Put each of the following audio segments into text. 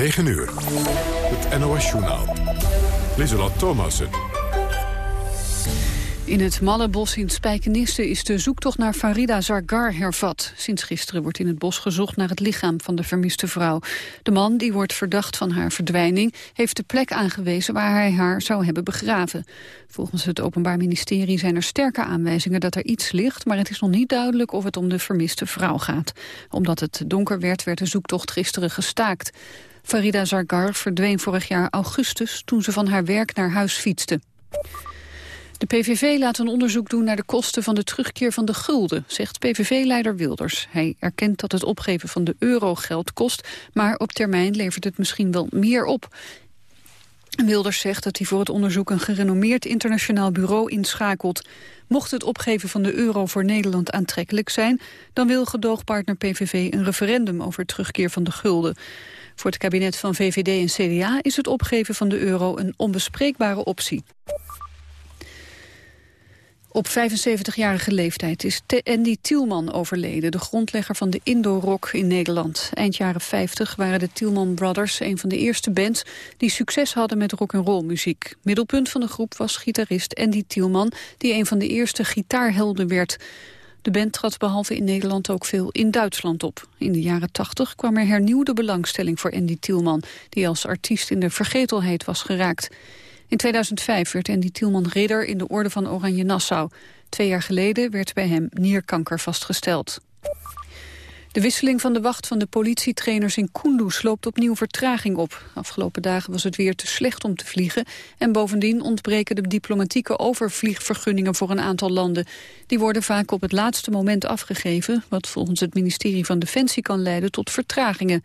9 uur. Het NOS-journaal. Lieselot Thomassen. In het Mallebos in Spijkenisse is de zoektocht naar Farida Zargar hervat. Sinds gisteren wordt in het bos gezocht naar het lichaam van de vermiste vrouw. De man, die wordt verdacht van haar verdwijning, heeft de plek aangewezen waar hij haar zou hebben begraven. Volgens het Openbaar Ministerie zijn er sterke aanwijzingen dat er iets ligt, maar het is nog niet duidelijk of het om de vermiste vrouw gaat. Omdat het donker werd, werd de zoektocht gisteren gestaakt. Farida Zargar verdween vorig jaar augustus toen ze van haar werk naar huis fietste. De PVV laat een onderzoek doen naar de kosten van de terugkeer van de gulden, zegt PVV-leider Wilders. Hij erkent dat het opgeven van de euro geld kost, maar op termijn levert het misschien wel meer op. Wilders zegt dat hij voor het onderzoek een gerenommeerd internationaal bureau inschakelt. Mocht het opgeven van de euro voor Nederland aantrekkelijk zijn... dan wil gedoogpartner PVV een referendum over terugkeer van de gulden. Voor het kabinet van VVD en CDA is het opgeven van de euro een onbespreekbare optie. Op 75-jarige leeftijd is Andy Tielman overleden, de grondlegger van de Indo-rock in Nederland. Eind jaren 50 waren de Tielman Brothers een van de eerste bands die succes hadden met rock'n'roll muziek. Middelpunt van de groep was gitarist Andy Tielman, die een van de eerste gitaarhelden werd. De band trad behalve in Nederland ook veel in Duitsland op. In de jaren 80 kwam er hernieuwde belangstelling voor Andy Tielman, die als artiest in de vergetelheid was geraakt. In 2005 werd Andy Tielman ridder in de Orde van Oranje Nassau. Twee jaar geleden werd bij hem nierkanker vastgesteld. De wisseling van de wacht van de politietrainers in Kunduz loopt opnieuw vertraging op. Afgelopen dagen was het weer te slecht om te vliegen... en bovendien ontbreken de diplomatieke overvliegvergunningen voor een aantal landen. Die worden vaak op het laatste moment afgegeven... wat volgens het ministerie van Defensie kan leiden tot vertragingen.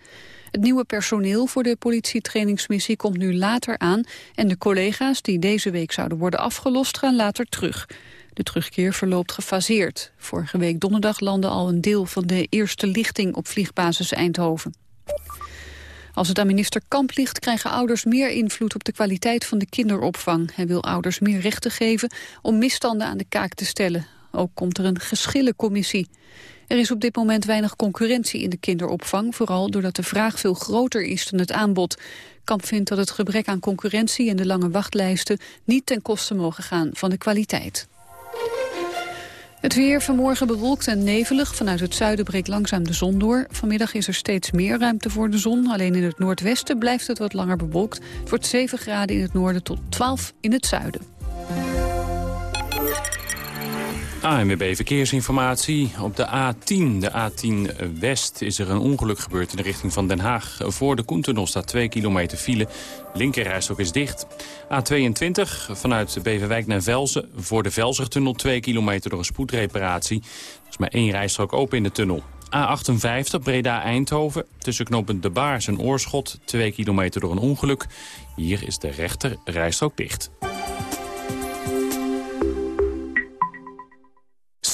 Het nieuwe personeel voor de politietrainingsmissie komt nu later aan... en de collega's die deze week zouden worden afgelost gaan later terug. De terugkeer verloopt gefaseerd. Vorige week donderdag landde al een deel van de eerste lichting op vliegbasis Eindhoven. Als het aan minister Kamp ligt, krijgen ouders meer invloed op de kwaliteit van de kinderopvang. Hij wil ouders meer rechten geven om misstanden aan de kaak te stellen. Ook komt er een geschillencommissie. Er is op dit moment weinig concurrentie in de kinderopvang, vooral doordat de vraag veel groter is dan het aanbod. Kamp vindt dat het gebrek aan concurrentie en de lange wachtlijsten niet ten koste mogen gaan van de kwaliteit. Het weer vanmorgen bewolkt en nevelig. Vanuit het zuiden breekt langzaam de zon door. Vanmiddag is er steeds meer ruimte voor de zon. Alleen in het noordwesten blijft het wat langer bewolkt. Het wordt 7 graden in het noorden tot 12 in het zuiden. ANWB Verkeersinformatie. Op de A10, de A10 West, is er een ongeluk gebeurd in de richting van Den Haag. Voor de Koentunnel staat 2 kilometer file. Linkerrijstok is dicht. A22 vanuit Beverwijk naar Velzen. Voor de Velzertunnel 2 kilometer door een spoedreparatie. Er is maar één rijstrook open in de tunnel. A58 Breda-Eindhoven. Tussen knooppunt De Baars en Oorschot. 2 kilometer door een ongeluk. Hier is de rechter rijstrook dicht.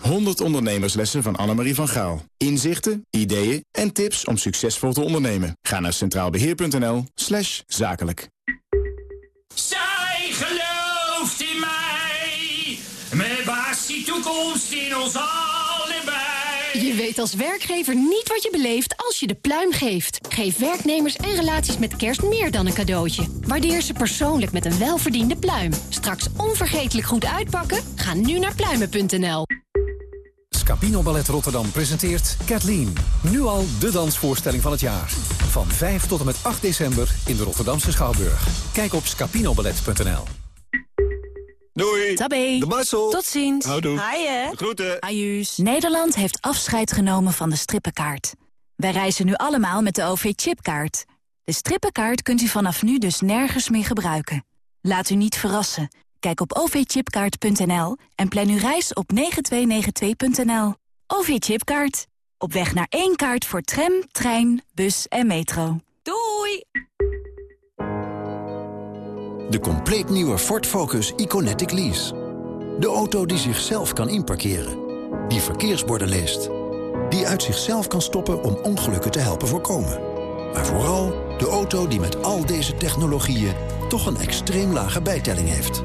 100 ondernemerslessen van Annemarie van Gaal. Inzichten, ideeën en tips om succesvol te ondernemen. Ga naar centraalbeheer.nl slash zakelijk. Zij gelooft in mij. Met baas die toekomst in ons allebei. Je weet als werkgever niet wat je beleeft als je de pluim geeft. Geef werknemers en relaties met kerst meer dan een cadeautje. Waardeer ze persoonlijk met een welverdiende pluim. Straks onvergetelijk goed uitpakken? Ga nu naar pluimen.nl. Scapino Ballet Rotterdam presenteert Kathleen. Nu al de dansvoorstelling van het jaar. Van 5 tot en met 8 december in de Rotterdamse Schouwburg. Kijk op scapinoballet.nl. Doei. Tabé. De Marcel. Tot ziens. Houdoe. Haaien. Groeten. Ajuus. Nederland heeft afscheid genomen van de strippenkaart. Wij reizen nu allemaal met de OV-chipkaart. De strippenkaart kunt u vanaf nu dus nergens meer gebruiken. Laat u niet verrassen. Kijk op ovchipkaart.nl en plan uw reis op 9292.nl. OV-chipkaart. Op weg naar één kaart voor tram, trein, bus en metro. Doei! De compleet nieuwe Ford Focus Iconetic Lease. De auto die zichzelf kan inparkeren. die verkeersborden leest. Die uit zichzelf kan stoppen om ongelukken te helpen voorkomen. Maar vooral de auto die met al deze technologieën toch een extreem lage bijtelling heeft.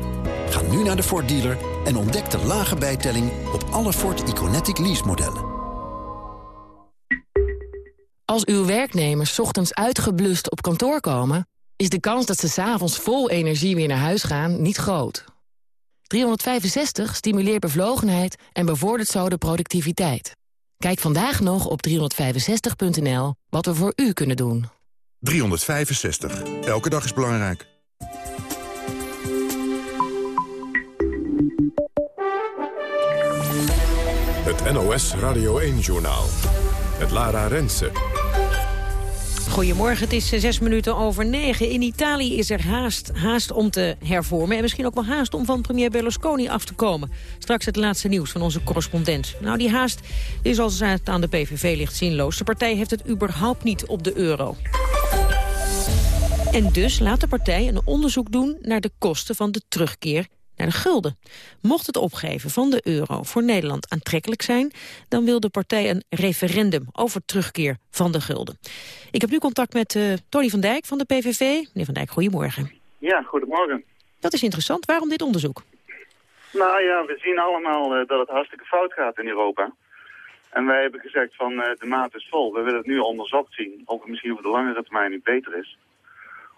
Ga nu naar de Ford dealer en ontdek de lage bijtelling op alle Ford Iconetic lease modellen. Als uw werknemers ochtends uitgeblust op kantoor komen... is de kans dat ze s'avonds vol energie weer naar huis gaan niet groot. 365 stimuleert bevlogenheid en bevordert zo de productiviteit. Kijk vandaag nog op 365.nl wat we voor u kunnen doen. 365. Elke dag is belangrijk. Het NOS Radio 1-journaal. Het Lara Rensen. Goedemorgen, het is eh, zes minuten over negen. In Italië is er haast, haast om te hervormen... en misschien ook wel haast om van premier Berlusconi af te komen. Straks het laatste nieuws van onze correspondent. Nou, die haast is als het aan de PVV ligt zinloos. De partij heeft het überhaupt niet op de euro. En dus laat de partij een onderzoek doen naar de kosten van de terugkeer naar de gulden. Mocht het opgeven van de euro voor Nederland aantrekkelijk zijn... dan wil de partij een referendum over terugkeer van de gulden. Ik heb nu contact met uh, Tony van Dijk van de PVV. Meneer van Dijk, goedemorgen. Ja, goedemorgen. Dat is interessant. Waarom dit onderzoek? Nou ja, we zien allemaal uh, dat het hartstikke fout gaat in Europa. En wij hebben gezegd van uh, de maat is vol. We willen het nu onderzocht zien of het misschien op de langere termijn niet beter is...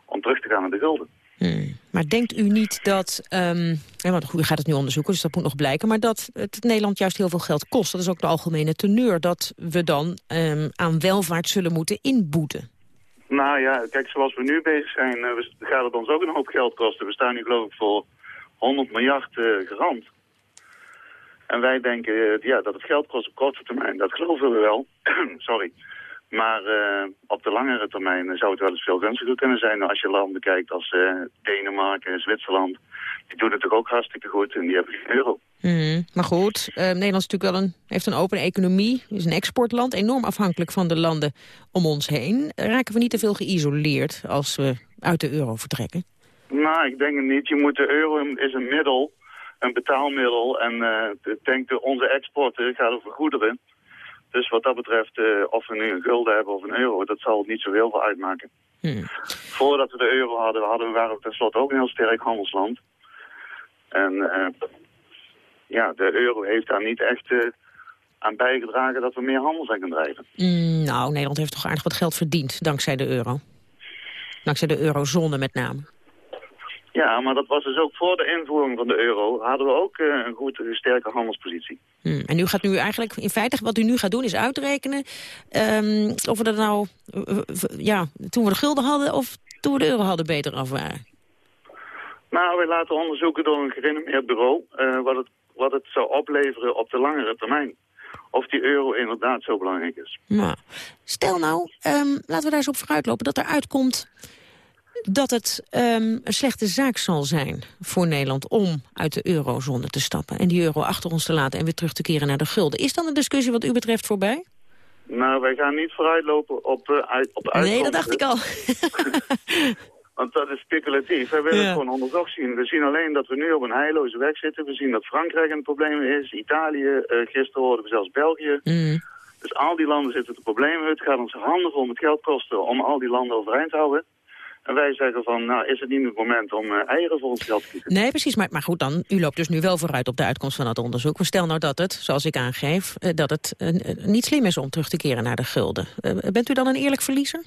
om terug te gaan naar de gulden. Hmm. Maar denkt u niet dat, um, want u gaat het nu onderzoeken, dus dat moet nog blijken... maar dat het Nederland juist heel veel geld kost? Dat is ook de algemene teneur, dat we dan um, aan welvaart zullen moeten inboeten. Nou ja, kijk, zoals we nu bezig zijn, uh, gaat het ons ook een hoop geld kosten. We staan nu geloof ik voor 100 miljard uh, garant. En wij denken uh, ja, dat het geld kost op korte termijn. Dat geloven we wel. Sorry. Maar uh, op de langere termijn zou het wel eens veel gunstiger kunnen zijn. Als je landen kijkt als uh, Denemarken, Zwitserland. Die doen het toch ook hartstikke goed en die hebben geen euro. Mm, maar goed, uh, Nederland is natuurlijk wel een, heeft een open economie. is een exportland, enorm afhankelijk van de landen om ons heen. Raken we niet te veel geïsoleerd als we uit de euro vertrekken? Nou, ik denk het niet. Je moet de euro is een middel, een betaalmiddel. En denk de, onze exporten gaat over goederen. Dus wat dat betreft, uh, of we nu een gulden hebben of een euro, dat zal niet zo heel veel uitmaken. Hmm. Voordat we de euro hadden, hadden waren we tenslotte ook een heel sterk handelsland. En uh, ja, de euro heeft daar niet echt uh, aan bijgedragen dat we meer handel zijn kunnen drijven. Mm, nou, Nederland heeft toch aardig wat geld verdiend dankzij de euro. Dankzij de eurozone met name. Ja, maar dat was dus ook voor de invoering van de euro... hadden we ook uh, een goed, een sterke handelspositie. Hmm. En u gaat nu eigenlijk, in feite, wat u nu gaat doen is uitrekenen... Um, of we dat nou, uh, ja, toen we de gulden hadden... of toen we de euro hadden beter af waren. Nou, we laten onderzoeken door een gerenommeerd bureau... Uh, wat, het, wat het zou opleveren op de langere termijn. Of die euro inderdaad zo belangrijk is. Nou, stel nou, um, laten we daar eens op vooruitlopen... dat er uitkomt dat het um, een slechte zaak zal zijn voor Nederland om uit de eurozone te stappen en die euro achter ons te laten en weer terug te keren naar de gulden. Is dan de discussie wat u betreft voorbij? Nou, wij gaan niet vooruitlopen op, uh, uit, op Nee, dat dacht ik al. Want dat is speculatief. Wij willen ja. het gewoon onderzocht zien. We zien alleen dat we nu op een heilloze weg zitten. We zien dat Frankrijk een probleem is, Italië, uh, gisteren hoorden we zelfs België. Mm. Dus al die landen zitten te problemen. Het gaat ons handig om het geld kosten om al die landen overeind te houden. En wij zeggen van, nou, is het niet het moment om uh, eieren voor ons geld te kiezen? Nee, precies. Maar, maar goed, dan, u loopt dus nu wel vooruit op de uitkomst van het onderzoek. Maar stel nou dat het, zoals ik aangeef, uh, dat het uh, niet slim is om terug te keren naar de gulden. bent u dan een eerlijk verliezer?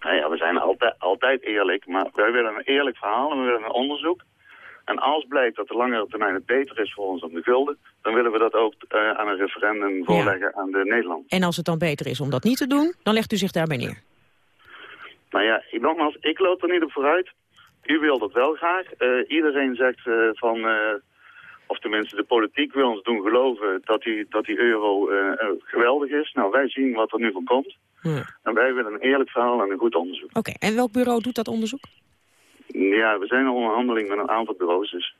Nou ja, we zijn altijd, altijd eerlijk, maar wij willen een eerlijk verhaal en we willen een onderzoek. En als blijkt dat de langere termijn het beter is voor ons dan de gulden... dan willen we dat ook aan een referendum voorleggen ja. aan de Nederlanders. En als het dan beter is om dat niet te doen, dan legt u zich daarbij neer? Nou ja, ik, nogmaals, ik loop er niet op vooruit. U wil dat wel graag. Uh, iedereen zegt uh, van, uh, of tenminste de politiek wil ons doen geloven dat die, dat die euro geweldig is. Nou, wij zien wat er nu van komt. Ja. En wij willen een eerlijk verhaal en een goed onderzoek. Oké, okay. en welk bureau doet dat onderzoek? Ja, we zijn al in handeling met een aantal bureaus, dus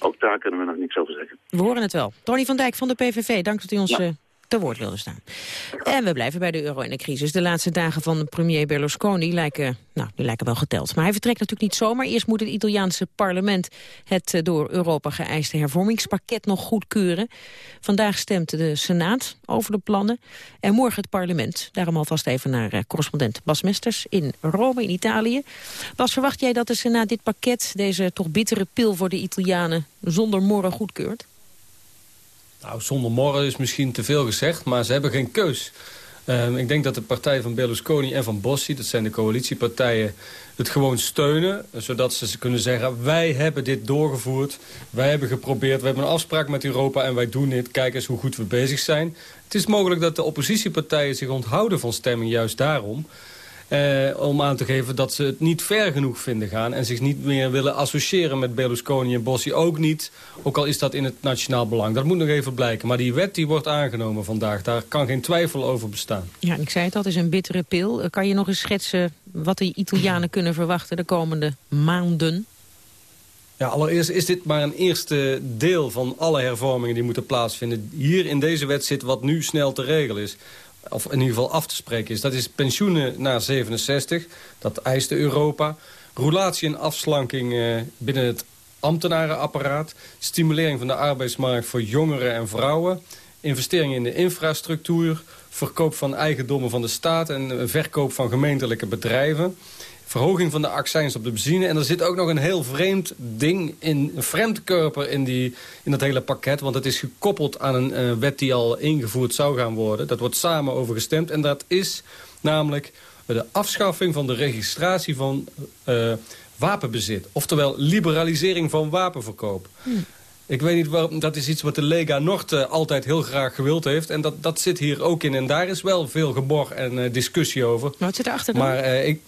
ook daar kunnen we nog niks over zeggen. We horen het wel. Tony van Dijk van de PVV, dank dat u ons ja. Te woord wilde staan. En we blijven bij de euro en de crisis. De laatste dagen van premier Berlusconi lijken, nou, die lijken wel geteld. Maar hij vertrekt natuurlijk niet zomaar. Eerst moet het Italiaanse parlement het eh, door Europa geëiste hervormingspakket nog goedkeuren. Vandaag stemt de Senaat over de plannen. En morgen het parlement. Daarom alvast even naar uh, correspondent Bas Mesters in Rome, in Italië. Bas, verwacht jij dat de Senaat dit pakket, deze toch bittere pil voor de Italianen, zonder morren goedkeurt? Nou, zonder morren is misschien te veel gezegd, maar ze hebben geen keus. Uh, ik denk dat de partij van Berlusconi en van Bossi, dat zijn de coalitiepartijen, het gewoon steunen. Zodat ze kunnen zeggen, wij hebben dit doorgevoerd, wij hebben geprobeerd, we hebben een afspraak met Europa en wij doen dit. Kijk eens hoe goed we bezig zijn. Het is mogelijk dat de oppositiepartijen zich onthouden van stemming juist daarom. Eh, om aan te geven dat ze het niet ver genoeg vinden gaan... en zich niet meer willen associëren met Berlusconi en Bossi. Ook niet, ook al is dat in het nationaal belang. Dat moet nog even blijken. Maar die wet die wordt aangenomen vandaag. Daar kan geen twijfel over bestaan. Ja, en ik zei het al, het is een bittere pil. Eh, kan je nog eens schetsen wat de Italianen kunnen verwachten... de komende maanden? Ja, allereerst is dit maar een eerste deel van alle hervormingen die moeten plaatsvinden. Hier in deze wet zit wat nu snel te regelen is of in ieder geval af te spreken is. Dat is pensioenen na 67, dat eist Europa. Roulatie en afslanking eh, binnen het ambtenarenapparaat. Stimulering van de arbeidsmarkt voor jongeren en vrouwen. Investeringen in de infrastructuur. Verkoop van eigendommen van de staat en verkoop van gemeentelijke bedrijven verhoging van de accijns op de benzine. En er zit ook nog een heel vreemd ding, in, een vreemdkörper in, die, in dat hele pakket. Want het is gekoppeld aan een uh, wet die al ingevoerd zou gaan worden. Dat wordt samen overgestemd. En dat is namelijk de afschaffing van de registratie van uh, wapenbezit. Oftewel liberalisering van wapenverkoop. Hm. Ik weet niet waarom, dat is iets wat de Lega Nord uh, altijd heel graag gewild heeft. En dat, dat zit hier ook in. En daar is wel veel gebor en uh, discussie over. Wat zit erachter dan? Maar uh, ik,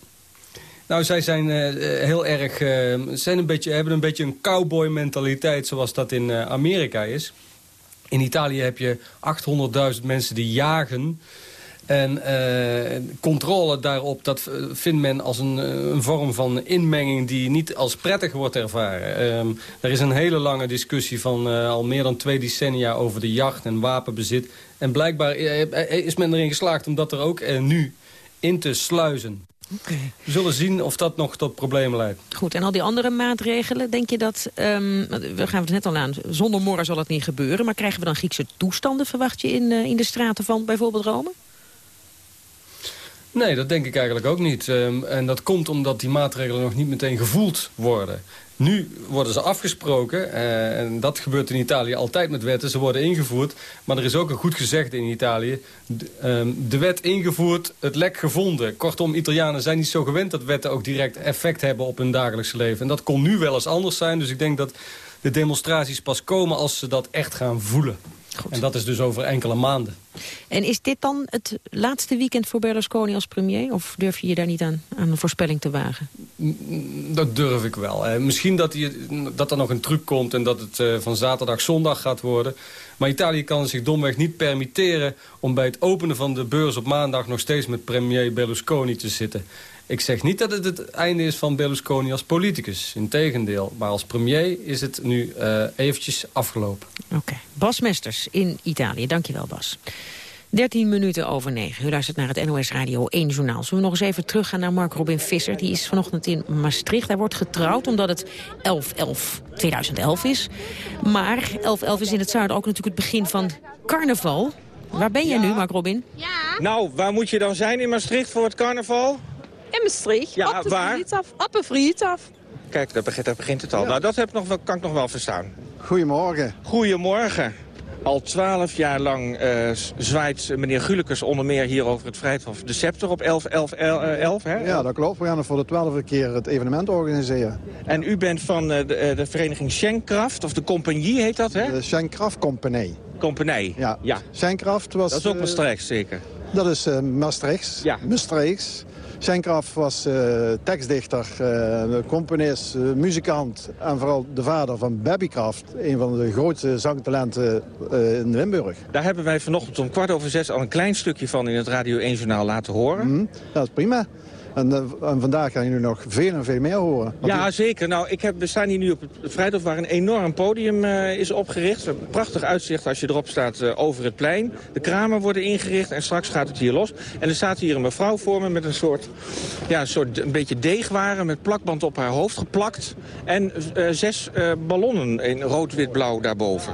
nou, zij zijn uh, heel erg, uh, zijn een beetje, hebben een beetje een cowboy mentaliteit zoals dat in Amerika is. In Italië heb je 800.000 mensen die jagen. En controle daarop, dat vindt men als een, een, vorm van inmenging die niet als prettig wordt ervaren. Um, er is een hele lange discussie van al meer dan twee decennia over de jacht en wapenbezit. En blijkbaar is men erin geslaagd om dat er ook nu in te sluizen. Okay. We zullen zien of dat nog tot problemen leidt. Goed, en al die andere maatregelen, denk je dat... Um, we gaan het net al aan, zonder morgen zal het niet gebeuren... maar krijgen we dan Griekse toestanden, verwacht je, in, uh, in de straten van bijvoorbeeld Rome? Nee, dat denk ik eigenlijk ook niet. Um, en dat komt omdat die maatregelen nog niet meteen gevoeld worden. Nu worden ze afgesproken, uh, en dat gebeurt in Italië altijd met wetten. Ze worden ingevoerd, maar er is ook een goed gezegd in Italië. De, um, de wet ingevoerd, het lek gevonden. Kortom, Italianen zijn niet zo gewend dat wetten ook direct effect hebben op hun dagelijkse leven. En dat kon nu wel eens anders zijn, dus ik denk dat de demonstraties pas komen als ze dat echt gaan voelen. Goed. En dat is dus over enkele maanden. En is dit dan het laatste weekend voor Berlusconi als premier? Of durf je je daar niet aan, aan een voorspelling te wagen? Dat durf ik wel. Eh, misschien dat, hij, dat er nog een truc komt en dat het uh, van zaterdag zondag gaat worden. Maar Italië kan zich domweg niet permitteren om bij het openen van de beurs op maandag nog steeds met premier Berlusconi te zitten. Ik zeg niet dat het het einde is van Berlusconi als politicus. Integendeel. Maar als premier is het nu uh, eventjes afgelopen. Oké. Okay. Bas Mesters in Italië. Dankjewel, Bas. 13 minuten over 9. U luistert naar het NOS Radio 1 journaal. Zullen we nog eens even teruggaan naar Mark Robin Visser? Die is vanochtend in Maastricht. Hij wordt getrouwd omdat het 11-11-2011 is. Maar 11-11 is in het zuiden ook natuurlijk het begin van carnaval. Waar ben je ja. nu, Mark Robin? Ja. Nou, waar moet je dan zijn in Maastricht voor het carnaval? In Maastricht, ja, op de waar? Frietaf. Op Frietaf. Kijk, daar begint, daar begint het al. Ja. Nou, dat heb nog wel, kan ik nog wel verstaan. Goedemorgen. Goedemorgen. Al twaalf jaar lang uh, zwaait meneer Gulekes onder meer hier over het Vrijthof de scepter op 11, 11, 11, hè? Ja, dat klopt. We gaan voor de twaalfde keer het evenement organiseren. En u bent van uh, de, de, vereniging Schenkraft, of de compagnie heet dat, hè? De Schenkraft Compagnie. Compagnie, ja. ja. Schenkraft was... Dat is ook Maastricht, zeker? Dat is uh, Maastricht. Ja. Maastricht. Schenkraft was uh, tekstdichter, uh, componist, uh, muzikant... en vooral de vader van Baby Kraft. Een van de grootste zangtalenten in Limburg. Daar hebben wij vanochtend om kwart over zes al een klein stukje van... in het Radio 1-journaal laten horen. Mm, dat is prima. En, uh, en vandaag gaan jullie nog veel en veel meer horen. Ja, zeker. Nou, ik heb, we staan hier nu op het Vrijthof waar een enorm podium uh, is opgericht. Een prachtig uitzicht als je erop staat uh, over het plein. De kramen worden ingericht en straks gaat het hier los. En er staat hier een mevrouw voor me met een soort, ja, een soort een beetje deegwaren met plakband op haar hoofd geplakt. En zes ballonnen in rood-wit-blauw daarboven.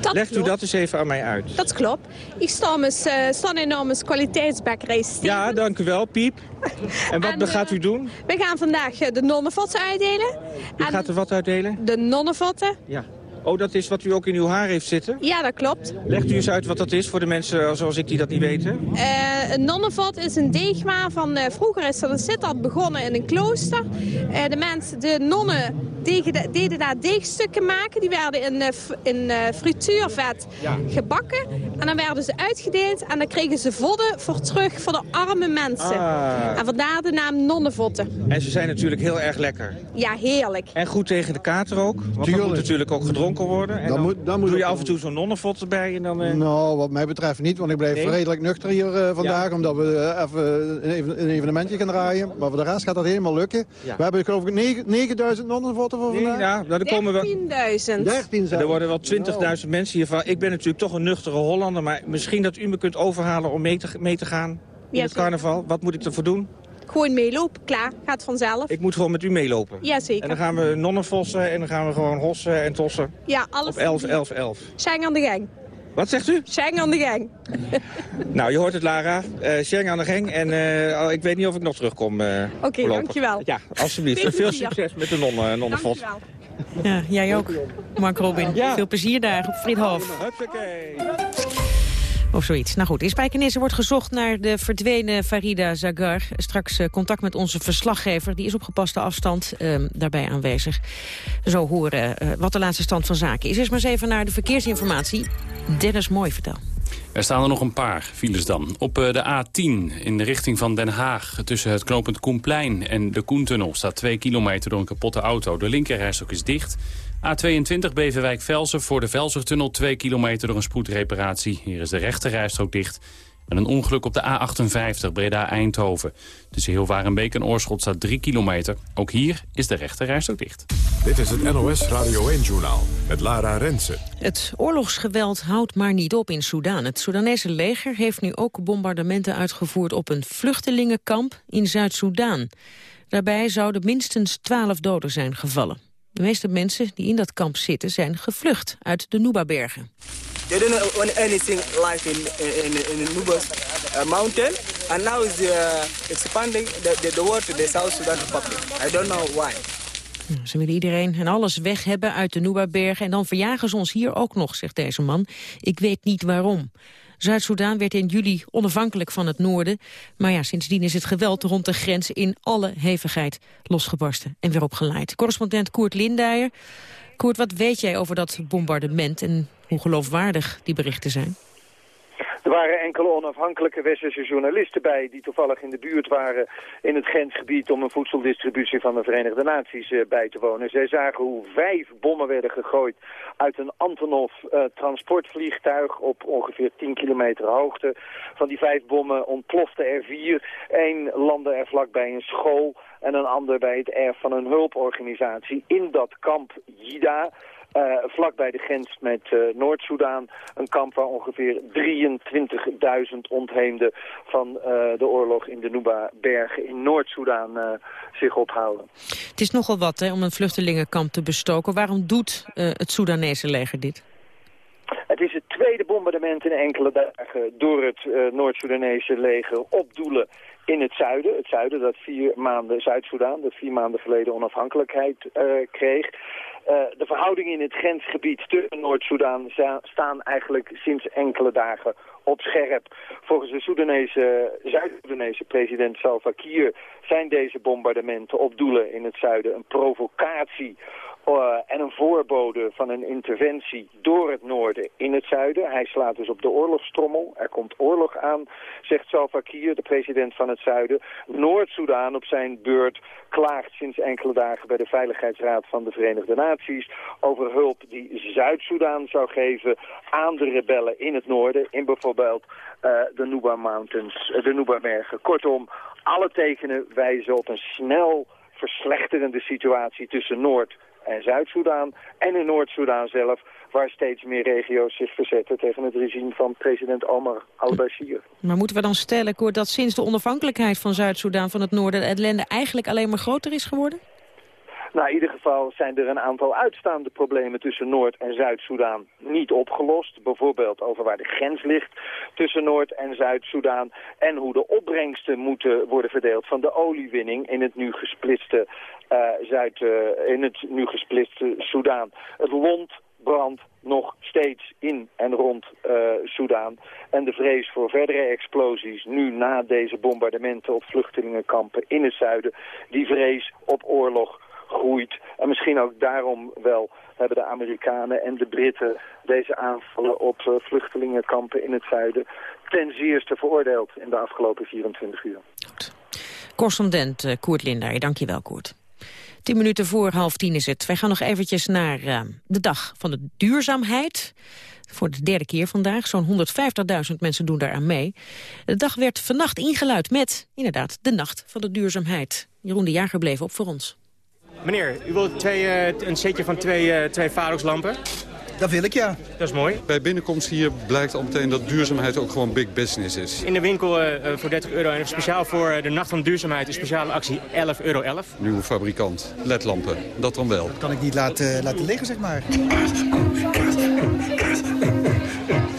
Dat Legt klopt. u dat eens even aan mij uit. Dat klopt. Ik sta, uh, sta in namens kwaliteitsbakkerij. Ja, dank u wel, Piep. En wat gaat u doen? We gaan vandaag uh, de nonnenvatten uitdelen. U gaat er wat uitdelen? De nonnenvatten. Ja. Oh, dat is wat u ook in uw haar heeft zitten? Ja, dat klopt. Legt u eens uit wat dat is voor de mensen zoals ik die dat niet weten. Uh, een nonnenvat is een deegwaar van... Uh, vroeger is dat een sittard begonnen in een klooster. Uh, de mensen, de nonnen deden, deden daar deegstukken maken. Die werden in, in frituurvet ja. gebakken. En dan werden ze uitgedeeld. En dan kregen ze vodden voor terug voor de arme mensen. Ah. En vandaar de naam nonnenvotten. En ze zijn natuurlijk heel erg lekker. Ja, heerlijk. En goed tegen de kater ook. Want Tuurlijk. moet natuurlijk ook gedronken worden. En Dan dan, moet- dan moet doe je ook af en toe zo'n nonnenvot erbij. En dan, eh, Nou, wat mij betreft niet, want ik blijf Nee? redelijk nuchter hier eh, vandaag... omdat we eh, even een, even- een evenementje gaan draaien. Maar voor de rest gaat dat helemaal lukken. Ja. We hebben geloof ik negen- 9000 nonnenvotten voor Nee, vandaag. ja, nou, dan komen we... 13.000. 13 Er worden wel 20.000 mensen hiervan. Ik ben natuurlijk toch een nuchtere Hollander. Maar misschien dat u me kunt overhalen om mee te, mee te gaan in Ja, het carnaval. Wat moet ik ervoor doen? Gewoon meelopen, klaar. Gaat vanzelf. Ik moet gewoon met u meelopen. Jazeker. En dan gaan we nonnenvossen en dan gaan we gewoon hossen en tossen. Ja, alles. Op 11, 11, 11. Scheng aan de gang. Wat zegt u? Scheng aan de gang. Nou, je hoort het, Lara. Eh Sheng aan de gang. En eh, oh, ik weet niet of ik nog terugkom. eh, Oké, dankjewel. Ja, alsjeblieft. Veel succes met de nonnen. Dankjewel. Ja, jij ook, Mark Robin. Ja. Veel plezier daar op Friedhof. Huppakee. Of zoiets. Nou goed, in Spijkenisse wordt gezocht naar de verdwenen Farida Zagar. Straks eh, contact met onze verslaggever. Die is op gepaste afstand eh, daarbij aanwezig. Zo horen eh, wat de laatste stand van zaken is. Eerst maar eens even naar de verkeersinformatie. Dennis Mooi, vertel. Er staan er nog een paar files dan. Op eh, de A10 in de richting van Den Haag... tussen het knooppunt Koenplein en de Koentunnel... staat 2 kilometer door een kapotte auto. De linkerrijstok is dicht. A22 Beverwijk-Velsen voor de Velsertunnel... 2 kilometer door een spoedreparatie. Hier is de rechterrijstrook dicht. En een ongeluk op de A58 Breda-Eindhoven. Tussen Hilvarenbeek en Oorschot staat 3 kilometer. Ook hier is de rechterrijstrook dicht. Dit is het NOS Radio 1-journaal met Lara Rensen. Het oorlogsgeweld houdt maar niet op in Soedan. Het Soedanese leger heeft nu ook bombardementen uitgevoerd op een vluchtelingenkamp in Zuid-Soedan. Daarbij zouden minstens twaalf doden zijn gevallen. De meeste mensen die in dat kamp zitten zijn gevlucht uit de Nuba-bergen. They don't when anything life in in in the Nubus uh, mountain, and now is uh, expanding the, the the war to the South Sudan Republic. I don't know why. Ze willen iedereen en alles weg hebben uit de Nuba-bergen... en dan verjagen ze ons hier ook nog, zegt deze man. Ik weet niet waarom. Zuid-Soedan werd in juli onafhankelijk van het noorden. Maar ja, sindsdien is het geweld rond de grens in alle hevigheid losgebarsten en weer opgeleid. Correspondent Koert Lindijer. Koert, wat weet jij over dat bombardement en hoe geloofwaardig die berichten zijn? Er waren enkele onafhankelijke westerse journalisten bij die toevallig in de buurt waren in het grensgebied om een voedseldistributie van de Verenigde Naties eh, bij te wonen. Zij zagen hoe vijf bommen werden gegooid uit een Antonov eh, transportvliegtuig op ongeveer 10 kilometer hoogte. Van die vijf bommen ontplofte er vier. Eén landde er vlakbij een school en een ander bij het erf van een hulporganisatie in dat kamp Jida. Uh, vlak bij de grens met uh, Noord-Soedan. Een kamp waar ongeveer 23.000 ontheemden van uh, de oorlog in de Nuba-bergen in Noord-Soedan zich ophouden. Het is nogal wat hè, om een vluchtelingenkamp te bestoken. Waarom doet het Soedanese leger dit? Tweede bombardement in enkele dagen door het Noord-Soedanese leger op doelen in het zuiden. Het zuiden dat vier maanden, Zuid-Soedan, dat vier maanden geleden onafhankelijkheid kreeg. Uh, de verhoudingen in het grensgebied tussen Noord-Soedan staan eigenlijk sinds enkele dagen op scherp. Volgens de Soedanese, Zuid-Soedanese president Salva Kiir zijn deze bombardementen op doelen in het zuiden een provocatie uh, en een voorbode van een interventie door het noorden in het zuiden. Hij slaat dus op de oorlogstrommel. Er komt oorlog aan, zegt Salva Kiir, de president van het zuiden. Noord-Soedan op zijn beurt klaagt sinds enkele dagen bij de Veiligheidsraad van de Verenigde Naties over hulp die Zuid-Soedan zou geven aan de rebellen in het noorden, in bijvoorbeeld uh, de Nuba Mountains, uh, de Nuba-bergen. Kortom, alle tekenen wijzen op een snel verslechterende situatie tussen Noord- en Zuid-Soedan en in Noord-Soedan zelf, waar steeds meer regio's zich verzetten tegen het regime van president Omar al-Bashir. Maar moeten we dan stellen, Koert, dat sinds de onafhankelijkheid van Zuid-Soedan van het noorden het ellende eigenlijk alleen maar groter is geworden? Nou, in ieder geval zijn er een aantal uitstaande problemen tussen Noord- en Zuid-Soedan niet opgelost. Bijvoorbeeld over waar de grens ligt tussen Noord- en Zuid-Soedan... en hoe de opbrengsten moeten worden verdeeld van de oliewinning in het nu gesplitste, uh, Zuid, uh, in het nu gesplitste Soedan. Het lont brandt nog steeds in en rond uh, Soedan. En de vrees voor verdere explosies, nu na deze bombardementen op vluchtelingenkampen in het zuiden... die vrees op oorlog groeit. En misschien ook daarom wel hebben de Amerikanen en de Britten deze aanvallen op uh, vluchtelingenkampen in het zuiden ten zeerste veroordeeld in de afgelopen 24 uur. Goed. Correspondent uh, Koert Lindaar, dankjewel Koert. Tien minuten voor half tien is het. Wij gaan nog eventjes naar uh, de dag van de duurzaamheid. Voor de derde keer vandaag. Zo'n 150.000 mensen doen daaraan mee. De dag werd vannacht ingeluid met, inderdaad, de Nacht van de Duurzaamheid. Jeroen de Jager bleef op voor ons. Meneer, u wilt twee, uh, een setje van twee, uh, twee Farox-lampen? Dat wil ik, ja. Dat is mooi. Bij binnenkomst hier blijkt al meteen dat duurzaamheid ook gewoon big business is. In de winkel uh, voor 30 euro en speciaal voor de Nacht van Duurzaamheid... een speciale actie 11,11 euro. 11. Nieuwe fabrikant, ledlampen, dat dan wel. Dat kan ik niet laten, laten liggen, zeg maar.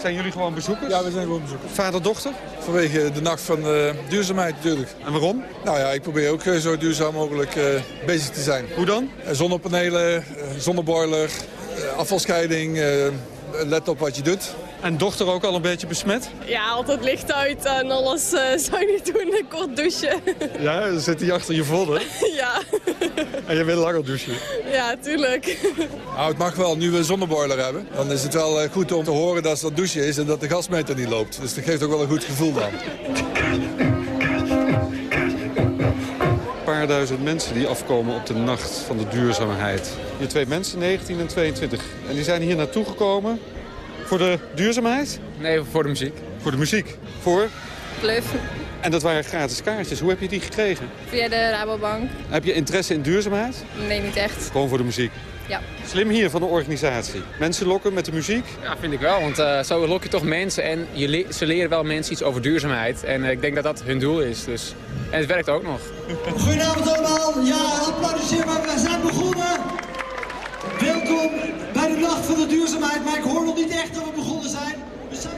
Zijn jullie gewoon bezoekers? Ja, we zijn gewoon bezoekers. Vader-dochter? Vanwege de nacht van uh, duurzaamheid natuurlijk. En waarom? Nou ja, ik probeer ook uh, zo duurzaam mogelijk uh, bezig te zijn. Hoe dan? zonnepanelen, zonneboiler, afvalscheiding, let op wat je doet. En dochter ook al een beetje besmet? Ja, altijd licht uit en alles uh, zou je niet doen, kort douchen. Ja, dan zit hij achter je vodden. ja. En je wil langer douchen? Ja, tuurlijk. Nou, het mag wel, nu we een zonneboiler hebben. Dan is het wel goed om te horen dat het douchen is en dat de gasmeter niet loopt. Dus dat geeft ook wel een goed gevoel dan. Paar duizend mensen die afkomen op de nacht van de duurzaamheid. Hier twee mensen, 19 en 22. En die zijn hier naartoe gekomen voor de duurzaamheid? Nee, voor de muziek. Voor de muziek? Voor? Bluff. En dat waren gratis kaartjes. Hoe heb je die gekregen? Via de Rabobank. Heb je interesse in duurzaamheid? Nee, niet echt. Gewoon voor de muziek? Ja. Slim hier van de organisatie. Mensen lokken met de muziek? Ja, vind ik wel. Want uh, zo lok je toch mensen en je le ze leren wel mensen iets over duurzaamheid. En uh, ik denk dat dat hun doel is. Dus. En het werkt ook nog. Goedenavond allemaal. Ja, applaudisseer maar. We zijn begonnen. Welkom bij de Nacht van de Duurzaamheid. Maar ik hoor nog niet echt dat we begonnen zijn.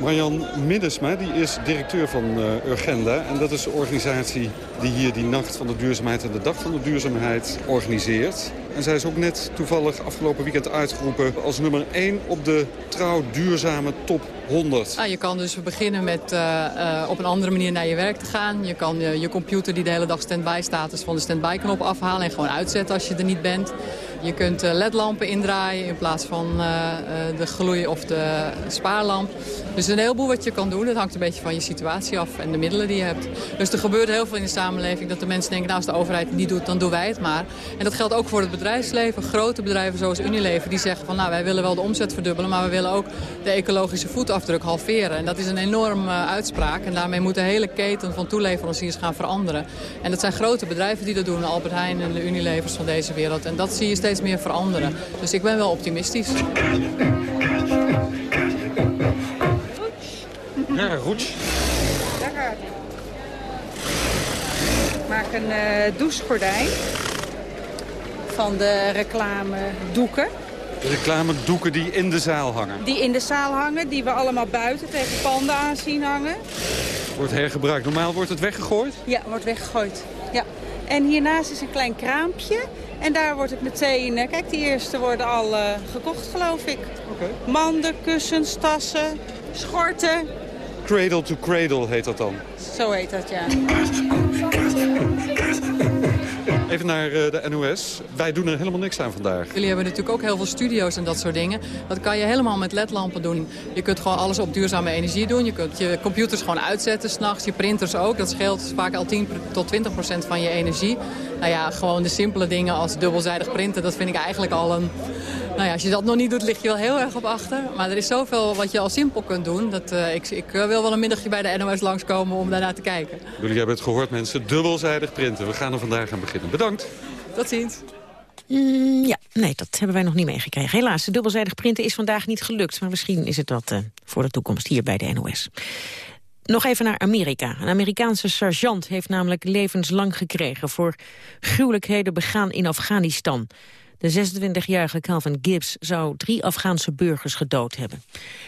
Marjan Middesma die is directeur van uh, Urgenda. En dat is de organisatie die hier die Nacht van de Duurzaamheid en de Dag van de Duurzaamheid organiseert. En zij is ook net toevallig afgelopen weekend uitgeroepen als nummer 1 op de trouw duurzame top 100. Ah, je kan dus beginnen met uh, uh, op een andere manier naar je werk te gaan. Je kan je, je computer die de hele dag stand-by staat, dus van de stand-by-knop afhalen en gewoon uitzetten als je er niet bent. Je kunt uh, ledlampen indraaien in plaats van de gloei- of de spaarlamp. Dus een heleboel wat je kan doen. Dat hangt een beetje van je situatie af en de middelen die je hebt. Dus er gebeurt heel veel in de samenleving dat de mensen denken... nou, als de overheid het niet doet, dan doen wij het maar. En dat geldt ook voor het bedrijfsleven. Grote bedrijven zoals Unilever die zeggen van... nou, wij willen wel de omzet verdubbelen... maar we willen ook de ecologische voetafdruk halveren. En dat is een enorme uitspraak. En daarmee moet de hele keten van toeleveranciers gaan veranderen. En dat zijn grote bedrijven die dat doen. Albert Heijn en de Unilevers van deze wereld. En dat zie je steeds meer veranderen. Dus ik ben wel optimistisch. Ja, goed. Daar gaat hij. Ik maak een uh, douchegordijn van de reclame doeken. De reclame doeken die in de zaal hangen? Die in de zaal hangen, die we allemaal buiten tegen panden aan zien hangen. Wordt hergebruikt. Normaal wordt het weggegooid? Ja, wordt weggegooid. Ja. En hiernaast is een klein kraampje. En daar wordt het meteen... Kijk, die eerste worden al uh, gekocht, geloof ik. Okay. Manden, kussens, tassen, schorten. Cradle to cradle heet dat dan? Zo heet dat, ja. Even naar uh, de NOS. Wij doen er helemaal niks aan vandaag. Jullie hebben natuurlijk ook heel veel studio's en dat soort dingen. Dat kan je helemaal met ledlampen doen. Je kunt gewoon alles op duurzame energie doen. Je kunt je computers gewoon uitzetten s'nachts. Je printers ook. Dat scheelt vaak al 10 tot 20 procent van je energie. Nou ja, gewoon de simpele dingen als dubbelzijdig printen. Dat vind ik eigenlijk al een... Nou ja, als je dat nog niet doet, lig je wel heel erg op achter. Maar er is zoveel wat je al simpel kunt doen. Dat, uh, ik, ik wil wel een middagje bij de NOS langskomen om daarna te kijken. Jullie hebben het gehoord, mensen. Dubbelzijdig printen. We gaan er vandaag aan beginnen. Bedankt. Tot ziens. Mm, ja, nee, dat hebben wij nog niet meegekregen. Helaas, de dubbelzijdig printen is vandaag niet gelukt. Maar misschien is het dat uh, voor de toekomst hier bij de NOS. Nog even naar Amerika. Een Amerikaanse sergeant heeft namelijk levenslang gekregen... voor gruwelijkheden begaan in Afghanistan. De 26-jarige Calvin Gibbs zou drie Afghaanse burgers gedood hebben.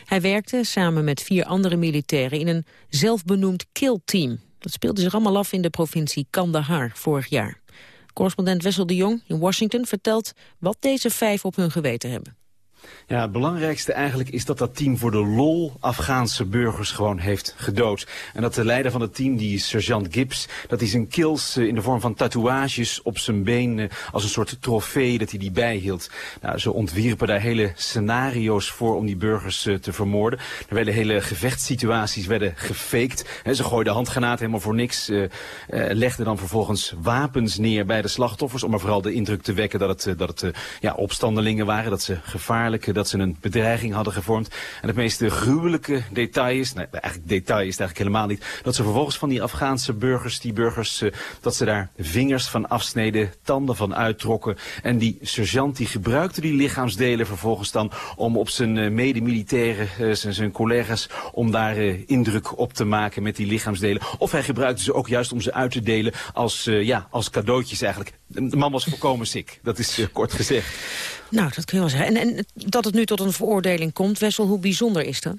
Hij werkte samen met vier andere militairen in een zelfbenoemd killteam. Dat speelde zich allemaal af in de provincie Kandahar vorig jaar. Correspondent Wessel de Jong in Washington vertelt wat deze vijf op hun geweten hebben. Ja, het belangrijkste eigenlijk is dat dat team voor de lol Afghaanse burgers gewoon heeft gedood. En dat de leider van het team, die sergeant Gibbs, dat hij zijn kills eh, in de vorm van tatoeages op zijn been eh, als een soort trofee dat hij die bijhield. Nou, ze ontwierpen daar hele scenario's voor om die burgers eh, te vermoorden. Er werden hele gevechtssituaties werden gefaked. ze gooiden handgranaten helemaal voor niks. legden dan vervolgens wapens neer bij de slachtoffers om er vooral de indruk te wekken dat het, dat het ja, opstandelingen waren, dat ze gevaarlijk dat ze een bedreiging hadden gevormd. En het meest gruwelijke detail is, nee, eigenlijk detail is het eigenlijk helemaal niet, dat ze vervolgens van die Afghaanse burgers, die burgers, uh, dat ze daar vingers van afsneden, tanden van uittrokken. En die sergeant die gebruikte die lichaamsdelen vervolgens dan om op zijn medemilitairen, zijn, zijn collega's, om daar indruk op te maken met die lichaamsdelen. Of hij gebruikte ze ook juist om ze uit te delen als, ja, als cadeautjes eigenlijk. De man was volkomen ziek, dat is kort gezegd. Nou, dat kun je wel zeggen. En, en dat het nu tot een veroordeling komt, Wessel, hoe bijzonder is dat?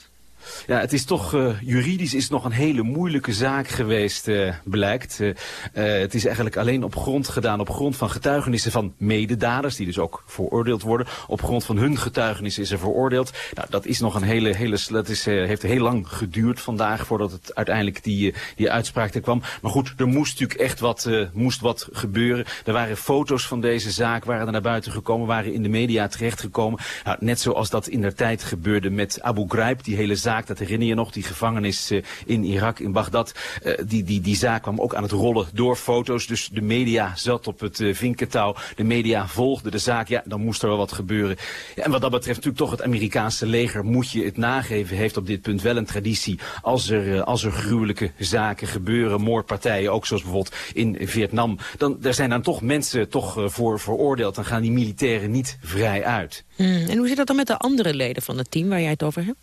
Ja, het is toch, uh, juridisch is nog een hele moeilijke zaak geweest, uh, blijkt. Uh, het is eigenlijk alleen op grond gedaan, op grond van getuigenissen van mededaders, die dus ook veroordeeld worden. Op grond van hun getuigenissen is er veroordeeld. Nou, dat is nog een hele, hele, dat is, heeft heel lang geduurd vandaag voordat het uiteindelijk die, die uitspraak er kwam. Maar goed, er moest natuurlijk echt wat, moest wat gebeuren. Er waren foto's van deze zaak, waren er naar buiten gekomen, waren in de media terechtgekomen. Nou, net zoals dat in der tijd gebeurde met Abu Ghraib, die hele zaak dat herinner je nog, die gevangenis uh, in Irak, in Bagdad. Uh, die, die, die zaak kwam ook aan het rollen door foto's. Dus de media zat op het uh, vinkentouw. De media volgde de zaak. Ja, dan moest er wel wat gebeuren. Ja, en wat dat betreft natuurlijk toch het Amerikaanse leger moet je het nageven. Heeft op dit punt wel een traditie. Als er, als er gruwelijke zaken gebeuren, moordpartijen, ook zoals bijvoorbeeld in Vietnam. Dan er zijn dan toch mensen toch voor veroordeeld. Dan gaan die militairen niet vrij uit. Hmm. En hoe zit dat dan met de andere leden van het team waar jij het over hebt?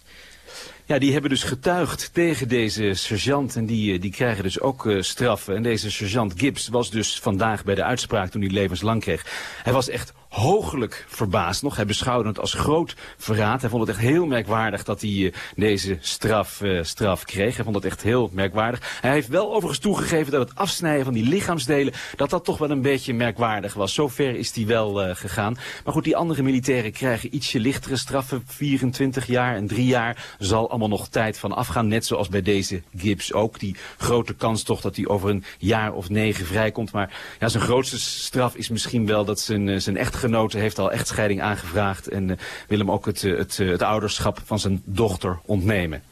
Ja, die hebben dus getuigd tegen deze sergeant en die, eh, die krijgen dus ook uh, straffen. En deze sergeant Gibbs was dus vandaag bij de uitspraak toen hij levenslang kreeg. Hij was echt hooglijk verbaasd nog. Hij beschouwde het als groot verraad. Hij vond het echt heel merkwaardig dat hij uh, deze straf, uh, straf kreeg. Hij vond het echt heel merkwaardig. Hij heeft wel overigens toegegeven dat het afsnijden van die lichaamsdelen... dat dat toch wel een beetje merkwaardig was. Zover is hij wel uh, gegaan. Maar goed, die andere militairen krijgen ietsje lichtere straffen. 24 jaar en 3 jaar zal allemaal nog tijd van afgaan. Net zoals bij deze Gibbs ook. Die grote kans toch dat hij over een jaar of negen vrijkomt. Maar ja, zijn grootste straf is misschien wel dat zijn, zijn echt echtgenote heeft al echtscheiding aangevraagd... en uh, wil hem ook het, het, het ouderschap van zijn dochter ontnemen.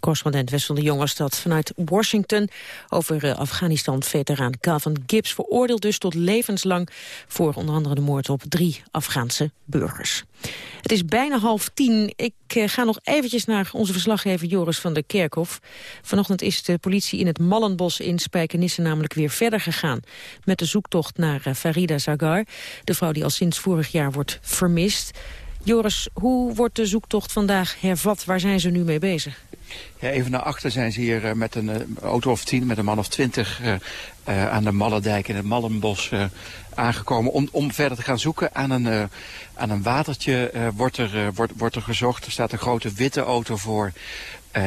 Correspondent Wessel de Jong was vanuit Washington over uh, Afghanistan-veteraan Calvin Gibbs. Veroordeeld dus tot levenslang voor onder andere de moord op drie Afghaanse burgers. Het is bijna half tien. Ik uh, ga nog eventjes naar onze verslaggever Joris van der Kerkhof. Vanochtend is de politie in het Mallenbos in Spijkenisse namelijk weer verder gegaan. Met de zoektocht naar uh, Farida Zagar, de vrouw die al sinds vorig jaar wordt vermist. Joris, hoe wordt de zoektocht vandaag hervat? Waar zijn ze nu mee bezig? Ja, even naar achter zijn ze hier uh, met een uh, auto of tien, met een man of twintig... Uh, aan de Mallendijk in het Mallenbos aangekomen... Om, om verder te gaan zoeken aan een, aan een watertje wordt, er, wordt, wordt er gezocht. Er staat een grote witte auto voor...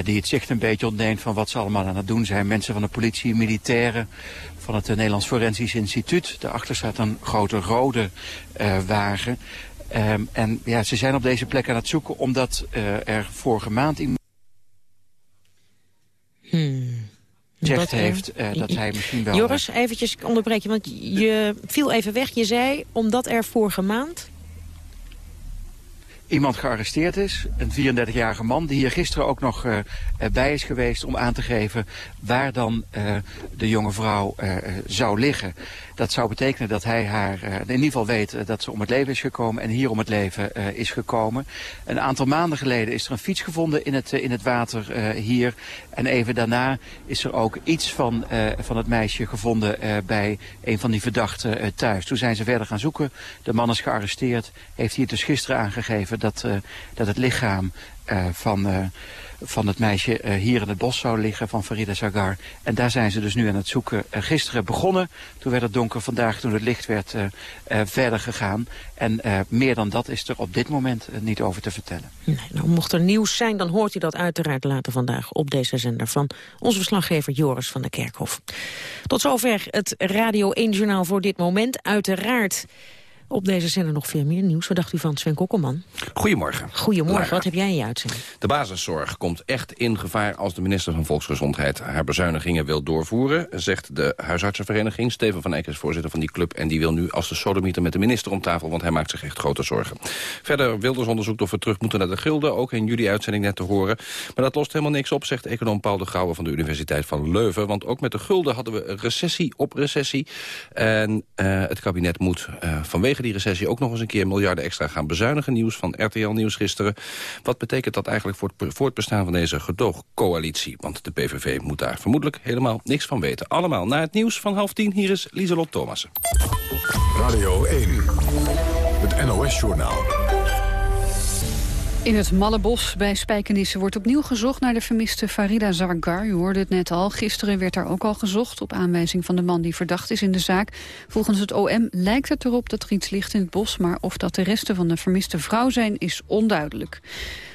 die het zicht een beetje ontneemt van wat ze allemaal aan het doen zijn. Mensen van de politie, militairen, van het Nederlands Forensisch Instituut. Daarachter staat een grote rode wagen... Um, en ja, ze zijn op deze plek aan het zoeken omdat er vorige maand... In... Hmm. er- heeft eh, dat hij misschien wel... Joris, eventjes ik onderbreek je, want je viel even weg. Je zei, omdat er vorige maand... iemand gearresteerd is. Een 34-jarige man die hier gisteren ook nog eh, eh, bij is geweest om aan te geven waar dan eh, de jonge vrouw eh, eh, zou liggen. Dat zou betekenen dat hij haar eh, in ieder geval weet eh, dat ze om het leven is gekomen en hier om het leven eh, is gekomen. Een aantal maanden geleden is er een fiets gevonden in het, in het water hier. En even daarna is er ook iets van, van het meisje gevonden bij een van die verdachten thuis. Toen zijn ze verder gaan zoeken. De man is gearresteerd. Heeft hier dus gisteren aangegeven dat, dat het lichaam van, van het meisje eh, hier in het bos zou liggen, van Farida Sagar. En daar zijn ze dus nu aan het zoeken. Eh, gisteren begonnen, toen werd het donker. Vandaag, toen het licht werd, eh, verder gegaan. En meer dan dat is er op dit moment niet over te vertellen. Nou, mocht er nieuws zijn, dan hoort u dat uiteraard later vandaag op deze zender van onze verslaggever Joris van der Kerkhof. Tot zover het Radio 1-journaal voor dit moment. Uiteraard op deze zender nog veel meer nieuws. Wat dacht u van Sven Kokkelman? Goedemorgen. Goedemorgen, Lara. wat heb jij in je uitzending? De basiszorg komt echt in gevaar als de minister van Volksgezondheid haar bezuinigingen wil doorvoeren, zegt de huisartsenvereniging. Steven van Eyck is voorzitter van die club en die wil nu als de sodemieter met de minister om tafel, want hij maakt zich echt grote zorgen. Verder Wilders onderzoekt of we terug moeten naar de gulden, ook in jullie uitzending net te horen. Maar dat lost helemaal niks op, zegt econoom Paul de Grauwe van de Universiteit van Leuven, want ook met de gulden hadden we recessie op recessie. En eh, het kabinet moet eh, vanwege die recessie ook nog eens een keer miljarden extra gaan bezuinigen. Nieuws van RTL Nieuws gisteren. Wat betekent dat eigenlijk voor het voortbestaan van deze gedoogcoalitie? Want de PVV moet daar vermoedelijk helemaal niks van weten. Allemaal na het nieuws van half tien. Hier is Lieselot Thomassen. Radio 1, het NOS-journaal. In het Mallebos bij Spijkenisse wordt opnieuw gezocht naar de vermiste Farida Zargar. U hoorde het net al. Gisteren werd daar ook al gezocht op aanwijzing van de man die verdacht is in de zaak. Volgens het OM lijkt het erop dat er iets ligt in het bos, maar of dat de resten van de vermiste vrouw zijn is onduidelijk.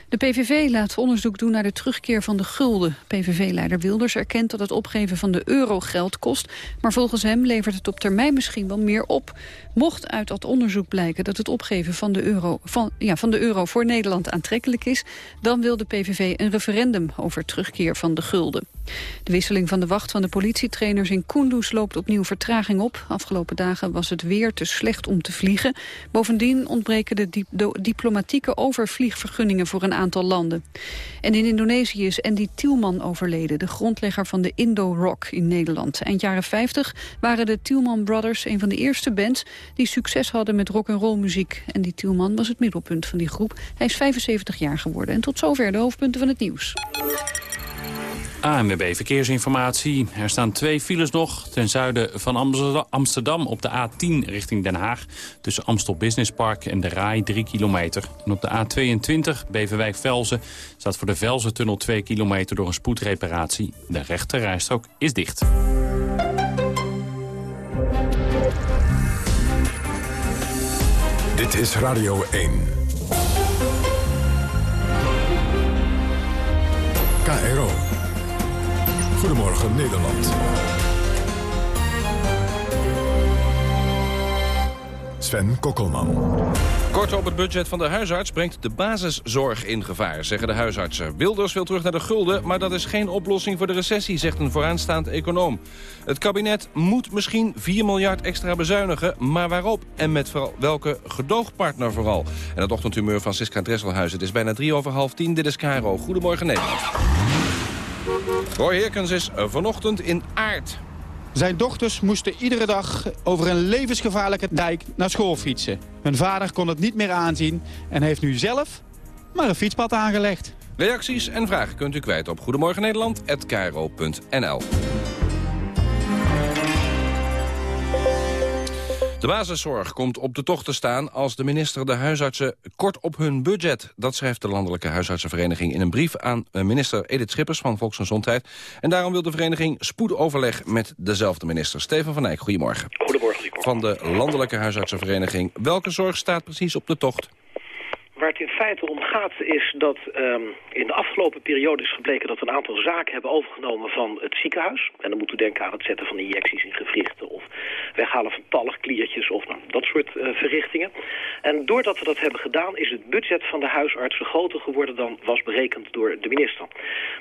De PVV laat onderzoek doen naar de terugkeer van de gulden. PVV-leider Wilders erkent dat het opgeven van de euro geld kost... maar volgens hem levert het op termijn misschien wel meer op. Mocht uit dat onderzoek blijken dat het opgeven van de euro, van, ja, van de euro voor Nederland aantrekkelijk is... dan wil de PVV een referendum over terugkeer van de gulden. De wisseling van de wacht van de politietrainers in Kunduz loopt opnieuw vertraging op. Afgelopen dagen was het weer te slecht om te vliegen. Bovendien ontbreken de, dip- de diplomatieke overvliegvergunningen voor een aantal landen. En in Indonesië is Andy Tielman overleden, de grondlegger van de Indo-Rock in Nederland. Eind jaren 50 waren de Tielman Brothers een van de eerste bands die succes hadden met rock'n'roll muziek. En die Tielman was het middelpunt van die groep. Hij is 75 jaar geworden. En tot zover de hoofdpunten van het nieuws. ANWB Verkeersinformatie. Er staan twee files nog ten zuiden van Amsterdam- op de A10 richting Den Haag. Tussen Amstel Business Park en de Rai 3 kilometer. En op de A22 Beverwijk-Velzen staat voor de Velzen-tunnel 2 kilometer door een spoedreparatie. De rechte rijstrook is dicht. Dit is Radio 1. KRO. Goedemorgen Nederland. Sven Kokkelman. Kort op het budget van de huisarts brengt de basiszorg in gevaar, zeggen de huisartsen. Wilders wil terug naar de gulden, maar dat is geen oplossing voor de recessie, zegt een vooraanstaand econoom. Het kabinet moet misschien 4 miljard extra bezuinigen, maar waarop en met vooral welke gedoogpartner vooral? En het ochtendhumeur van Siska Dresselhuis. Het is bijna drie over half tien. Dit is Caro. Goedemorgen Nederland. Roy Herkens is vanochtend in Aard. Zijn dochters moesten iedere dag over een levensgevaarlijke dijk naar school fietsen. Hun vader kon het niet meer aanzien en heeft nu zelf maar een fietspad aangelegd. Reacties en vragen kunt u kwijt op Goedemorgen De basiszorg komt op de tocht te staan als de minister de huisartsen kort op hun budget. Dat schrijft de Landelijke Huisartsenvereniging in een brief aan eh, minister Edith Schippers van Volksgezondheid. En daarom wil de vereniging spoedoverleg met dezelfde minister. Steven van Eyck, goedemorgen. Goedemorgen. Van de Landelijke Huisartsenvereniging. Welke zorg staat precies op de tocht? Waar het in feite om gaat is dat um, in de afgelopen periode is gebleken dat we een aantal zaken hebben overgenomen van het ziekenhuis. En dan moet u denken aan het zetten van injecties in gewrichten of weghalen van talgkliertjes of nou, dat soort uh, verrichtingen. En doordat we dat hebben gedaan is het budget van de huisartsen groter geworden dan was berekend door de minister.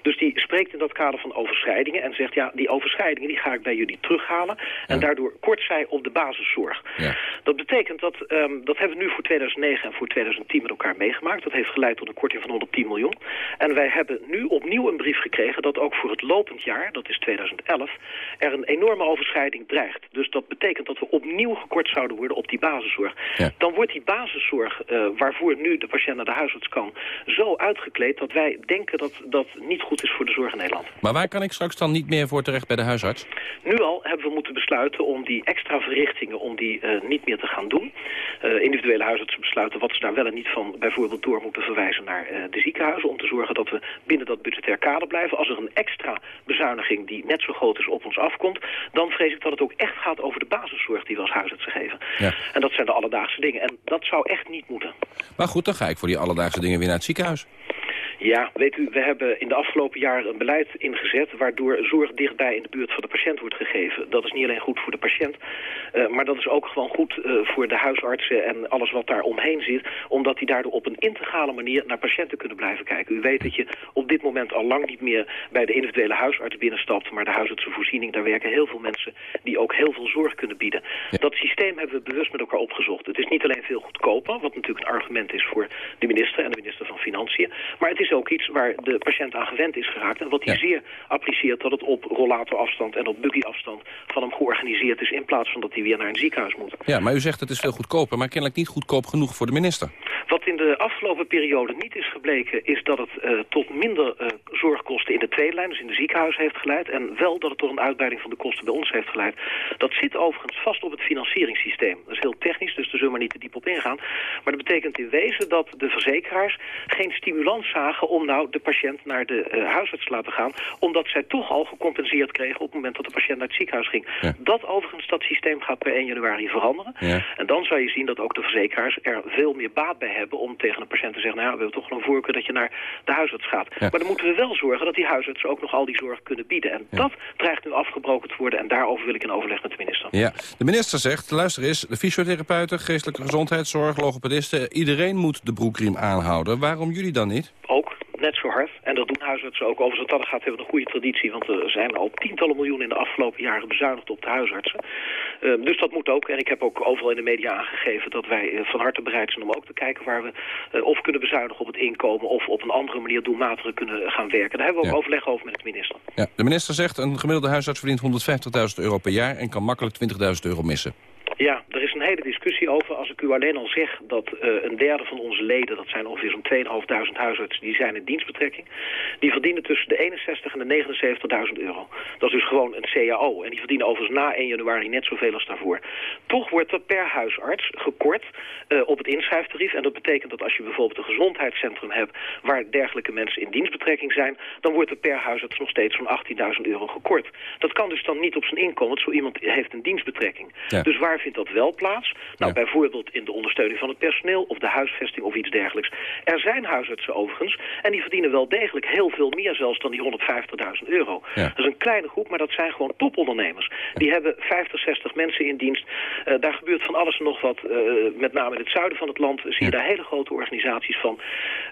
Dus die spreekt in dat kader van overschrijdingen en zegt ja, die overschrijdingen die ga ik bij jullie terughalen. En daardoor kort zij op de basiszorg. Ja. Dat betekent dat, um, dat hebben we nu voor 2009 en voor 2010 met elkaar meegemaakt. Dat heeft geleid tot een korting van 110 miljoen. En wij hebben nu opnieuw een brief gekregen dat ook voor het lopend jaar, dat is 2011, er een enorme overschrijding dreigt. Dus dat betekent dat we opnieuw gekort zouden worden op die basiszorg. Ja. Dan wordt die basiszorg, uh, waarvoor nu de patiënt naar de huisarts kan, zo uitgekleed dat wij denken dat dat niet goed is voor de zorg in Nederland. Maar waar kan ik straks dan niet meer voor terecht bij de huisarts? Nu al hebben we moeten besluiten om die extra verrichtingen om die uh, niet meer te gaan doen. Uh, individuele huisartsen besluiten wat ze daar wel en niet van bijvoorbeeld door moeten verwijzen naar uh, de ziekenhuizen... om te zorgen dat we binnen dat budgetair kader blijven. Als er een extra bezuiniging die net zo groot is op ons afkomt... dan vrees ik dat het ook echt gaat over de basiszorg die we als huisartsen geven. Ja. En dat zijn de alledaagse dingen. En dat zou echt niet moeten. Maar goed, dan ga ik voor die alledaagse dingen weer naar het ziekenhuis. Ja, weet u, we hebben in de afgelopen jaren een beleid ingezet... waardoor zorg dichtbij in de buurt van de patiënt wordt gegeven. Dat is niet alleen goed voor de patiënt, uh, maar dat is ook gewoon goed uh, voor de huisartsen... en alles wat daar omheen zit, omdat die daardoor op een integrale manier... naar patiënten kunnen blijven kijken. U weet dat je op dit moment al lang niet meer bij de individuele huisarts binnenstapt... maar de huisartsenvoorziening, daar werken heel veel mensen... die ook heel veel zorg kunnen bieden. Ja. Dat systeem hebben we bewust met elkaar opgezocht. Het is niet alleen veel goedkoper, wat natuurlijk een argument is voor de minister... en de minister van Financiën, maar het is ook iets waar de patiënt aan gewend is geraakt. En wat hij ja. zeer apprecieert dat het op rollatorafstand en op buggyafstand van hem georganiseerd is... in plaats van dat hij weer naar een ziekenhuis moet. Ja, maar u zegt het is veel goedkoper, maar kennelijk niet goedkoop genoeg voor de minister. Wat in de afgelopen periode niet is gebleken... is dat het uh, tot minder uh, zorgkosten in de tweede lijn, dus in de ziekenhuis heeft geleid... en wel dat het tot een uitbreiding van de kosten bij ons heeft geleid. Dat zit overigens vast op het financieringssysteem. Dat is heel technisch, dus daar zullen we maar niet te diep op ingaan. Maar dat betekent in wezen dat de verzekeraars geen stimulans zagen om nou de patiënt naar de uh, huisarts te laten gaan... omdat zij toch al gecompenseerd kregen op het moment dat de patiënt naar het ziekenhuis ging. Ja. Dat overigens, dat systeem gaat per 1 januari veranderen. Ja. En dan zou je zien dat ook de verzekeraars er veel meer baat bij hebben... om tegen een patiënt te zeggen, nou ja, we hebben toch een voorkeur dat je naar de huisarts gaat. Ja. Maar dan moeten we wel zorgen dat die huisartsen ook nog al die zorg kunnen bieden. En dat dreigt nu afgebroken te worden en daarover wil ik in overleg met de minister. Ja, de minister zegt, luister eens, de fysiotherapeuten, geestelijke gezondheidszorg, logopedisten... iedereen moet de broekriem aanhouden. Waarom jullie dan niet? Ook net zo hard. En dat doen huisartsen ook. Overigens wat dat gaat hebben we een goede traditie. Want er zijn al tientallen miljoenen in de afgelopen jaren bezuinigd op de huisartsen. Uh, dus dat moet ook. En ik heb ook overal in de media aangegeven dat wij uh, van harte bereid zijn om ook te kijken waar we uh, of kunnen bezuinigen op het inkomen of op een andere manier doelmatiger kunnen gaan werken. Daar hebben we ook Ja. overleg over met de minister. Ja, de minister zegt, een gemiddelde huisarts verdient 150.000 euro per jaar... en kan makkelijk 20.000 euro missen. Ja, er is een hele discussie over. Als ik u alleen al zeg dat uh, een derde van onze leden, dat zijn ongeveer zo'n 2.500 huisartsen, die zijn in dienstbetrekking. Die verdienen tussen de 61 en de 79.000 euro. Dat is dus gewoon een CAO. En die verdienen overigens na 1 januari net zoveel als daarvoor. Toch wordt er per huisarts gekort uh, op het inschrijftarief. En dat betekent dat als je bijvoorbeeld een gezondheidscentrum hebt waar dergelijke mensen in dienstbetrekking zijn, dan wordt er per huisarts nog steeds zo'n 18.000 euro gekort. Dat kan dus dan niet op zijn inkomen, want zo iemand heeft een dienstbetrekking. Ja. Dus waar vindt dat wel plaats? Nou, bijvoorbeeld in de ondersteuning van het personeel of de huisvesting of iets dergelijks. Er zijn huisartsen overigens en die verdienen wel degelijk heel veel meer zelfs dan die 150.000 euro. Ja. Dat is een kleine groep, maar dat zijn gewoon topondernemers. Die hebben 50, 60 mensen in dienst. Uh, daar gebeurt van alles en nog wat. Uh, met name in het zuiden van het land zie je daar hele grote organisaties van.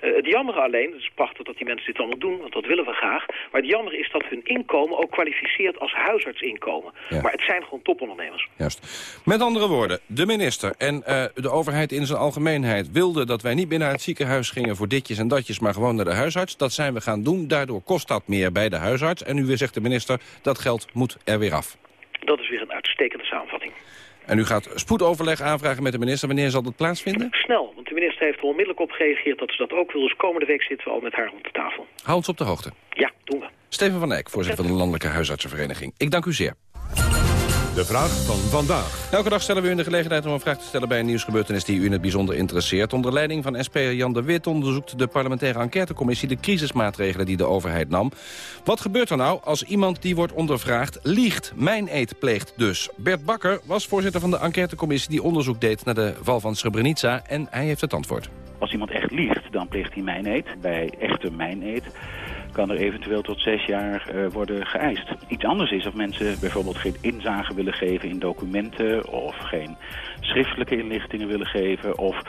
Uh, het jammer alleen, het is prachtig dat die mensen dit allemaal doen, want dat willen we graag. Maar het jammer is dat hun inkomen ook kwalificeert als huisartsinkomen. Ja. Maar het zijn gewoon topondernemers. Juist. Met andere woorden, de minister en uh, de overheid in zijn algemeenheid... wilden dat wij niet naar het ziekenhuis gingen voor ditjes en datjes... maar gewoon naar de huisarts. Dat zijn we gaan doen. Daardoor kost dat meer bij de huisarts. En nu weer zegt de minister, dat geld moet er weer af. Dat is weer een uitstekende samenvatting. En u gaat spoedoverleg aanvragen met de minister. Wanneer zal dat plaatsvinden? Snel, want de minister heeft er onmiddellijk op gereageerd dat ze dat ook wil. Dus komende week zitten we al met haar rond de tafel. Hou ons op de hoogte. Ja, doen we. Steven van Eyck, voorzitter van de Landelijke Huisartsenvereniging. Ik dank u zeer. De vraag van vandaag. Elke dag stellen we u de gelegenheid om een vraag te stellen bij een nieuwsgebeurtenis die u in het bijzonder interesseert. Onder leiding van SP'er Jan de Wit onderzoekt de parlementaire enquêtecommissie de crisismaatregelen die de overheid nam. Wat gebeurt er nou als iemand die wordt ondervraagd liegt, mijn eet pleegt dus? Bert Bakker was voorzitter van de enquêtecommissie die onderzoek deed naar de val van Srebrenica en hij heeft het antwoord. Als iemand echt liegt, dan pleegt hij mijneed. Bij echte mijneed kan er eventueel tot zes jaar uh, worden geëist. Iets anders is of mensen bijvoorbeeld geen inzage willen geven in documenten... of geen schriftelijke inlichtingen willen geven... of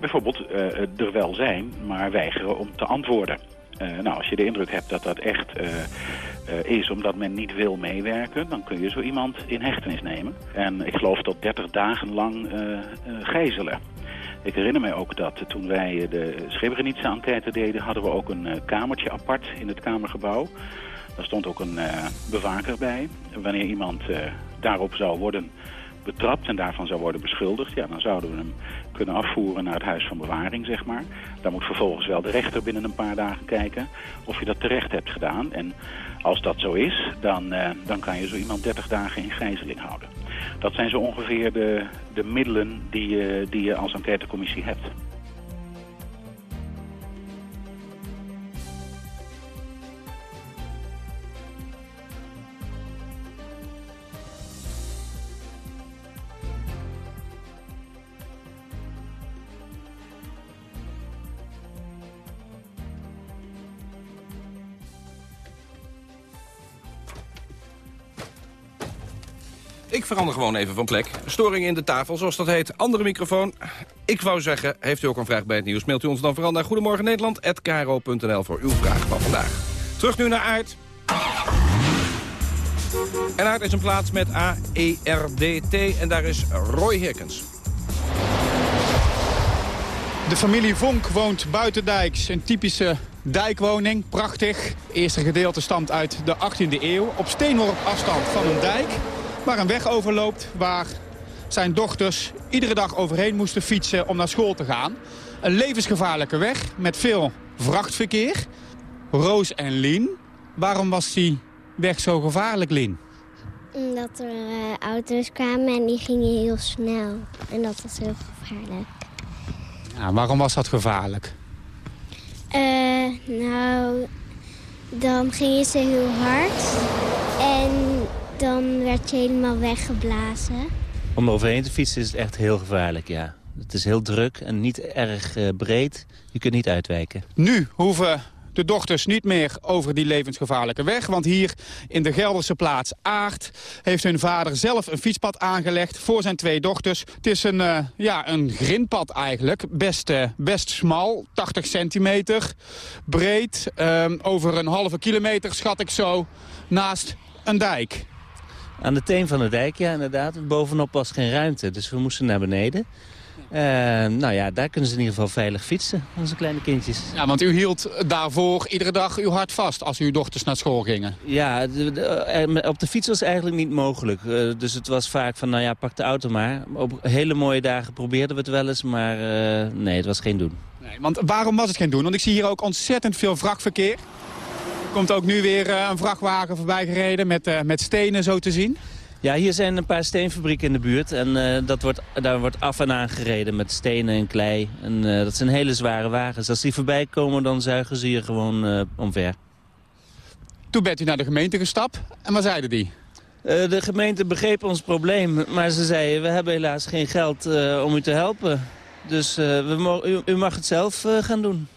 bijvoorbeeld uh, er wel zijn, maar weigeren om te antwoorden. Uh, nou, als je de indruk hebt dat dat echt is omdat men niet wil meewerken... dan kun je zo iemand in hechtenis nemen. En ik geloof tot 30 dagen lang gijzelen. Ik herinner mij ook dat toen wij de Srebrenica-enquête deden... hadden we ook een kamertje apart in het Kamergebouw. Daar stond ook een bewaker bij. Wanneer iemand daarop zou worden betrapt en daarvan zou worden beschuldigd... ja, dan zouden we hem kunnen afvoeren naar het huis van bewaring, zeg maar. Dan moet vervolgens wel de rechter binnen een paar dagen kijken of je dat terecht hebt gedaan. En als dat zo is, dan, uh, dan kan je zo iemand 30 dagen in gijzeling houden. Dat zijn zo ongeveer de, de middelen die, uh, die je als enquêtecommissie hebt. Verander gewoon even van plek. Storing in de tafel, zoals dat heet. Andere microfoon. Ik wou zeggen, heeft u ook een vraag bij het nieuws... mailt u ons dan vooral naar Goedemorgen Nederland@kro.nl voor uw vraag van vandaag. Terug nu naar Aard. En Aard is een plaats met A-E-R-D-T en daar is Roy Hirkens. De familie Vonk woont buitendijks. Een typische dijkwoning, prachtig. eerste gedeelte stamt uit de 18e eeuw. Op steenworp afstand van een dijk waar een weg overloopt waar zijn dochters iedere dag overheen moesten fietsen om naar school te gaan. Een levensgevaarlijke weg met veel vrachtverkeer. Roos en Lien, waarom was die weg zo gevaarlijk, Lien? Omdat er uh, auto's kwamen en die gingen heel snel. En dat was heel gevaarlijk. Ja, waarom was dat gevaarlijk? Uh, nou, dan gingen ze heel hard. En dan werd je helemaal weggeblazen. Om overheen te fietsen is het echt heel gevaarlijk, ja. Het is heel druk en niet erg uh, breed. Je kunt niet uitwijken. Nu hoeven de dochters niet meer over die levensgevaarlijke weg. Want hier in de Gelderse plaats Aard heeft hun vader zelf een fietspad aangelegd voor zijn twee dochters. Het is een, uh, ja, een grindpad eigenlijk. Best, uh, best smal, 80 centimeter breed. Uh, over een halve kilometer schat ik zo naast een dijk. Aan de teen van de dijk, ja inderdaad. Bovenop was geen ruimte, dus we moesten naar beneden. Uh, nou ja, daar kunnen ze in ieder geval veilig fietsen, onze kleine kindjes. Ja, want u hield daarvoor iedere dag uw hart vast als uw dochters naar school gingen. Ja, de, de, op de fiets was eigenlijk niet mogelijk. Uh, dus het was vaak van, nou ja, pak de auto maar. Op hele mooie dagen probeerden we het wel eens, maar uh, nee, het was geen doen. Nee, want waarom was het geen doen? Want ik zie hier ook ontzettend veel vrachtverkeer. Er komt ook nu weer uh, een vrachtwagen voorbij gereden met, uh, met stenen zo te zien. Ja, hier zijn een paar steenfabrieken in de buurt. En uh, dat wordt, daar wordt af en aan gereden met stenen en klei. En dat zijn hele zware wagens. Als die voorbij komen, dan zuigen ze hier gewoon omver. Toen bent u naar de gemeente gestapt. En wat zeiden die? de gemeente begreep ons probleem. Maar ze zeiden, we hebben helaas geen geld om u te helpen. Dus we u, u, mag het zelf gaan doen.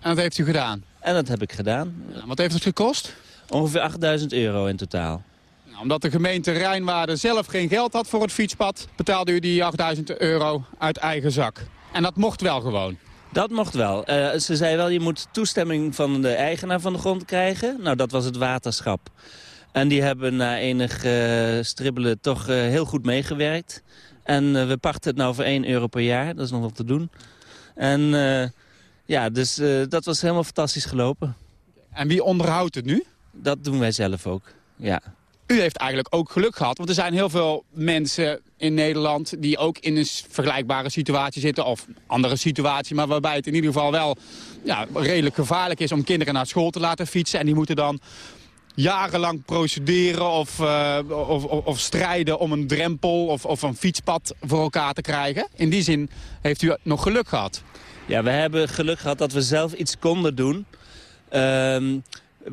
En dat heeft u gedaan? En dat heb ik gedaan. Ja, wat heeft het gekost? Ongeveer 8000 euro in totaal. Nou, omdat de gemeente Rijnwaarde zelf geen geld had voor het fietspad... betaalde u die 8000 euro uit eigen zak. En dat mocht wel gewoon? Dat mocht wel. Uh, ze zei wel, je moet toestemming van de eigenaar van de grond krijgen. Nou, dat was het waterschap. En die hebben na enig uh, stribbelen toch uh, heel goed meegewerkt. En we pachten het nou voor 1 euro per jaar. Dat is nog wat te doen. En... Ja, dus uh, dat was helemaal fantastisch gelopen. En wie onderhoudt het nu? Dat doen wij zelf ook, ja. U heeft eigenlijk ook geluk gehad, want er zijn heel veel mensen in Nederland... die ook in een vergelijkbare situatie zitten, of andere situatie... maar waarbij het in ieder geval wel ja, redelijk gevaarlijk is om kinderen naar school te laten fietsen. En die moeten dan jarenlang procederen of, uh, of, of, of, strijden om een drempel of, of een fietspad voor elkaar te krijgen. In die zin heeft u nog geluk gehad. Ja, we hebben geluk gehad dat we zelf iets konden doen. Um,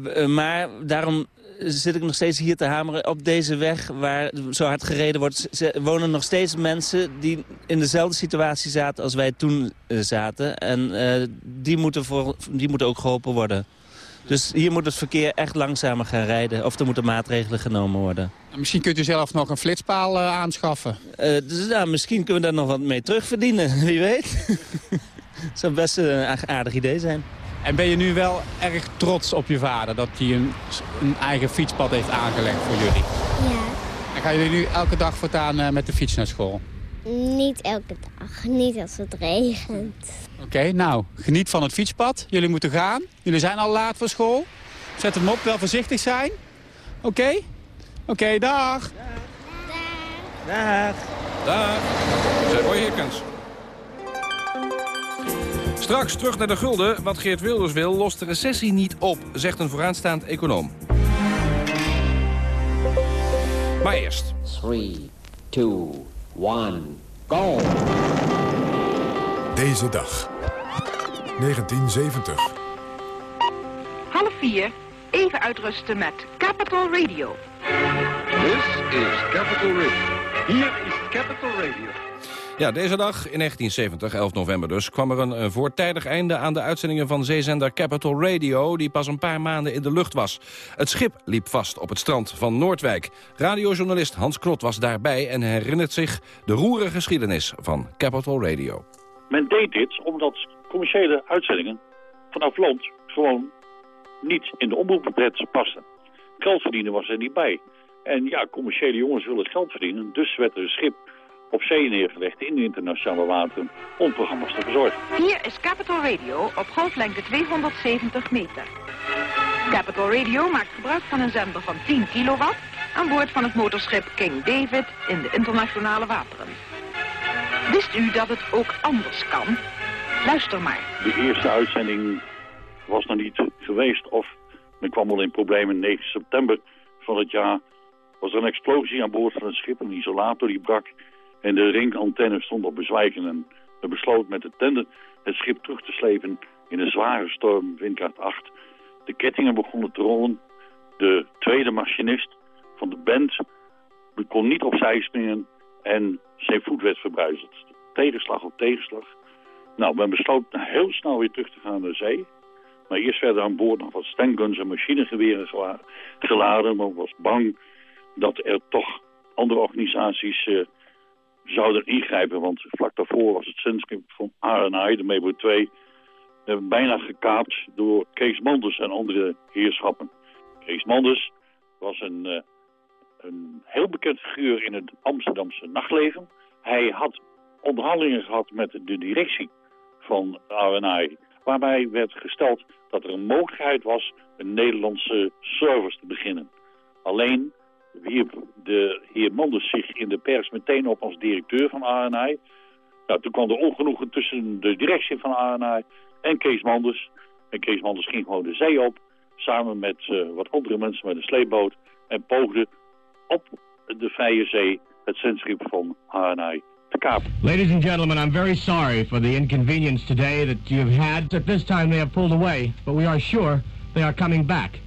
Uh, maar daarom zit ik nog steeds hier te hameren. Op deze weg waar zo hard gereden wordt... wonen nog steeds mensen die in dezelfde situatie zaten als wij toen uh, zaten. En uh, die, moeten voor, die moeten ook geholpen worden. Dus hier moet het verkeer echt langzamer gaan rijden. Of er moeten maatregelen genomen worden. Misschien kunt u zelf nog een flitspaal uh, aanschaffen. Uh, dus, nou, misschien kunnen we daar nog wat mee terugverdienen. Wie weet. Dat zou best een aardig idee zijn. En ben je nu wel erg trots op je vader dat hij een, een eigen fietspad heeft aangelegd voor jullie? Ja. En gaan jullie nu elke dag voortaan uh, met de fiets naar school? Niet elke dag, niet als het regent. Oké, okay, nou, geniet van het fietspad. Jullie moeten gaan. Jullie zijn al laat voor school. Zet hem op, wel voorzichtig zijn. Oké? Okay? Oké, okay, dag. Dag. Dag. Zeg Roy Hirkens. Straks terug naar de gulden. Wat Geert Wilders wil, lost de recessie niet op, zegt een vooraanstaand econoom. Maar eerst. 3, 2, 1, go! Deze dag. 1970. Half vier, even uitrusten met Capital Radio. This is Capital Radio. Hier is Capital Radio. Ja, deze dag, in 1970, 11 november dus, kwam er een, voortijdig einde aan de uitzendingen van zeezender Capital Radio, die pas een paar maanden in de lucht was. Het schip liep vast op het strand van Noordwijk. Radiojournalist Hans Knot was daarbij en herinnert zich de roerige geschiedenis van Capital Radio. Men deed dit omdat commerciële uitzendingen vanaf land gewoon niet in de omroepwet pasten. Geld verdienen was er niet bij. En ja, commerciële jongens willen geld verdienen, dus werd er een schip op zee neergelegd in de internationale wateren om programma's te verzorgen. Hier is Capital Radio op golflengte 270 meter. Capital Radio maakt gebruik van een zender van 10 kilowatt aan boord van het motorschip King David in de internationale wateren. Wist u dat het ook anders kan? Luister maar. De eerste uitzending was nog niet geweest of men kwam al in problemen 9 september van het jaar was er een explosie aan boord van het schip. Een isolator die brak en de ringantenne stond op bezwijken. En besloot met de tender het schip terug te slepen in een zware storm, windkracht 8. De kettingen begonnen te rollen. De tweede machinist van de band kon niet opzij springen en zijn voet werd verbruizeld. Tegenslag op tegenslag. Nou, men besloot heel snel weer terug te gaan naar zee. Maar eerst werden aan boord nog wat stanguns en machinegeweren geladen. Maar was bang dat er toch andere organisaties uh, zouden ingrijpen. Want vlak daarvoor was het zendschip van ANI, de Mebo 2, uh, bijna gekaapt door Kees Manders en andere heerschappen. Kees Manders was een, uh, een heel bekend figuur in het Amsterdamse nachtleven. Hij had onderhandelingen gehad met de directie van ANI, waarbij werd gesteld dat er een mogelijkheid was een Nederlandse service te beginnen. Alleen wierp de heer Manders zich in de pers meteen op als directeur van ANI. Nou, toen kwam er ongenoegen tussen de directie van ANI en Kees Manders. En Kees Manders ging gewoon de zee op, samen met uh, wat andere mensen met een sleepboot. En poogde op de vrije zee het zendschip van ANI. Ladies and gentlemen, I'm very sorry for the inconvenience today that you've had. At this time they have pulled away, but we are sure they are coming back.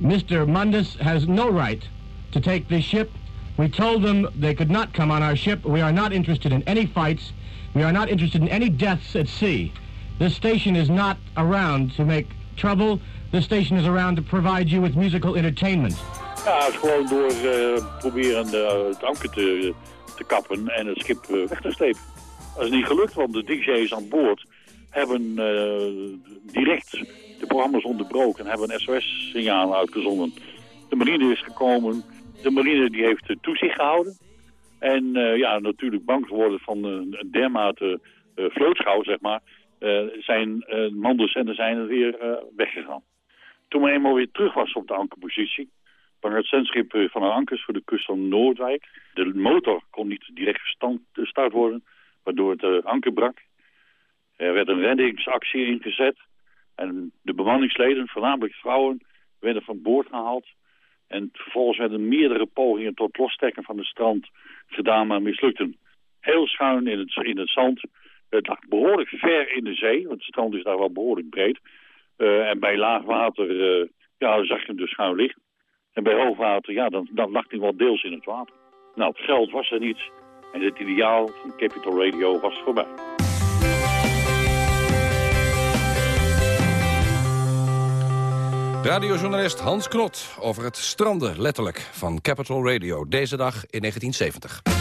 Mr. Mundus has no right to take this ship. We told them they could not come on our ship. We are not interested in any fights. We are not interested in any deaths at sea. This station is not around to make trouble. This station is around to provide you with musical entertainment. Ja, het is gewoon door uh, proberen uh, het anker te, te kappen en het schip uh, weg te slepen. Dat is niet gelukt, want de DJ's aan boord hebben direct de programma's onderbroken en hebben een SOS-signaal uitgezonden. De marine is gekomen, de marine die heeft toezicht gehouden. En uh, ja, natuurlijk bang geworden van een dermate uh, vlootschouw, zeg maar, zijn Manders en zijn er weer weggegaan. Toen men eenmaal weer terug was op de ankerpositie, kwam het zendschip van de ankers voor de kust van Noordwijk. De motor kon niet direct gestart worden, waardoor het anker brak. Er werd een reddingsactie ingezet en de bemanningsleden, voornamelijk vrouwen, werden van boord gehaald. En vervolgens werden meerdere pogingen tot lostrekken van de strand gedaan, maar mislukten. Heel schuin in het, in het zand. Het lag behoorlijk ver in de zee, want het strand is daar wel behoorlijk breed. Uh, en bij laag water uh, Ja, zag je hem dus schuin liggen. En bij hoogwater, ja, dan, dan lag hij wel deels in het water. Nou, het geld was er niet. En het ideaal van Capital Radio was voorbij. Radiojournalist Hans Knot over het stranden, letterlijk, van Capital Radio. Deze dag in 1970.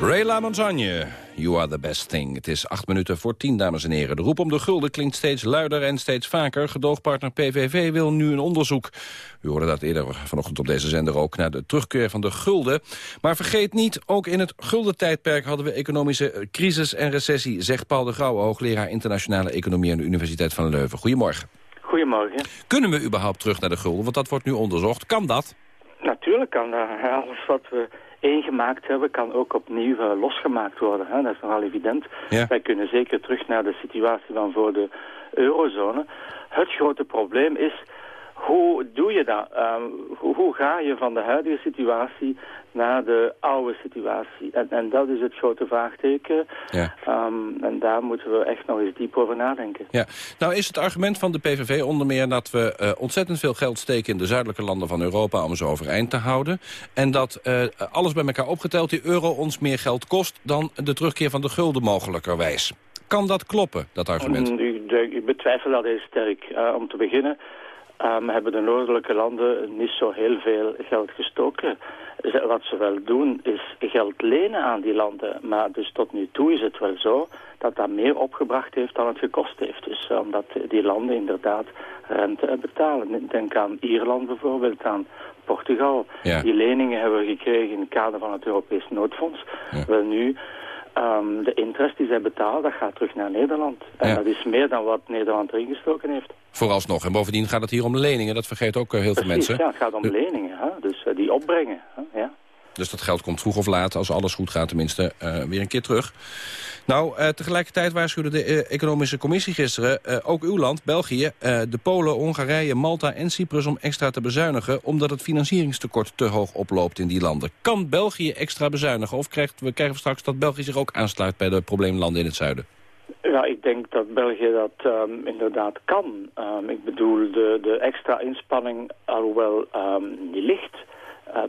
Ray La Montagne, you are the best thing. Het is acht minuten voor tien, dames en heren. De roep om de gulden klinkt steeds luider en steeds vaker. Gedoogpartner PVV wil nu een onderzoek. U hoorde dat eerder vanochtend op deze zender ook... naar de terugkeer van de gulden. Maar vergeet niet, ook in het guldentijdperk... hadden we economische crisis en recessie... zegt Paul de Grauwe, hoogleraar internationale economie... aan de Universiteit van Leuven. Goedemorgen. Goedemorgen. Kunnen we überhaupt terug naar de gulden? Want dat wordt nu onderzocht. Kan dat? Natuurlijk kan dat. Alles wat we ingemaakt hebben, kan ook opnieuw eh, losgemaakt worden. Hè? Dat is nogal evident. Ja. Wij kunnen zeker terug naar de situatie van voor de eurozone. Het grote probleem is hoe doe je dat? Ehm, hoe, hoe, ga je van de huidige situatie naar de oude situatie? En, en dat is het grote vraagteken. Ja. Um, en daar moeten we echt nog eens diep over nadenken. Ja. Nou is het argument van de PVV onder meer dat we uh, ontzettend veel geld steken in de zuidelijke landen van Europa om ze overeind te houden. En dat uh, alles bij elkaar opgeteld die euro ons meer geld kost dan de terugkeer van de gulden mogelijkerwijs. Kan dat kloppen, dat argument? Mm, ik, ik betwijfel dat heel sterk. Uh, om te beginnen um, hebben de noordelijke landen niet zo heel veel geld gestoken. Wat ze wel doen is geld lenen aan die landen. Maar dus tot nu toe is het wel zo dat dat meer opgebracht heeft dan het gekost heeft. Dus uh, omdat die landen inderdaad rente betalen. Denk aan Ierland bijvoorbeeld, aan Portugal. Ja. Die leningen hebben we gekregen in het kader van het Europees Noodfonds. Ja. Wel nu Um, de interest die zij betalen, dat gaat terug naar Nederland. En ja. dat is meer dan wat Nederland erin gestoken heeft. Vooralsnog. En bovendien gaat het hier om leningen. Dat vergeet ook uh, heel Precies, veel mensen. Ja, het gaat om leningen. Hè? Dus uh, die opbrengen. Hè? Ja. Dus dat geld komt vroeg of laat, als alles goed gaat tenminste, uh, weer een keer terug. Nou, uh, tegelijkertijd waarschuwde de uh, Economische Commissie gisteren... ook uw land, België, de Polen, Hongarije, Malta en Cyprus... om extra te bezuinigen, omdat het financieringstekort te hoog oploopt in die landen. Kan België extra bezuinigen of krijgt, we krijgen straks dat België zich ook aansluit... bij de probleemlanden in het zuiden? Ja, ik denk dat België dat um, inderdaad kan. Um, ik bedoel, de, de extra inspanning, alhoewel um, die ligt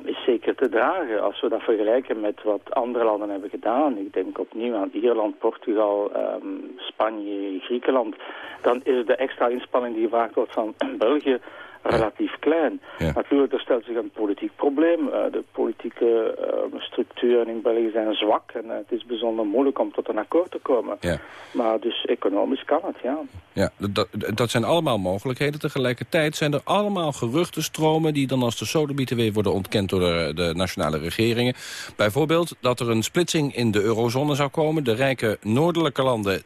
is zeker te dragen. Als we dat vergelijken met wat andere landen hebben gedaan, ik denk opnieuw aan Ierland, Portugal, um, Spanje, Griekenland, dan is de extra inspanning die gevraagd wordt van België relatief klein. Natuurlijk, er stelt zich een politiek probleem. Uh, de politieke uh, structuren in België zijn zwak en uh, het is bijzonder moeilijk om tot een akkoord te komen. Ja. Maar dus economisch kan het, ja. Ja, dat, dat zijn allemaal mogelijkheden. Tegelijkertijd zijn er allemaal geruchtenstromen die dan als de sodomieten weer worden ontkend door de, de, nationale regeringen. Bijvoorbeeld dat er een splitsing in de eurozone zou komen. De rijke noordelijke landen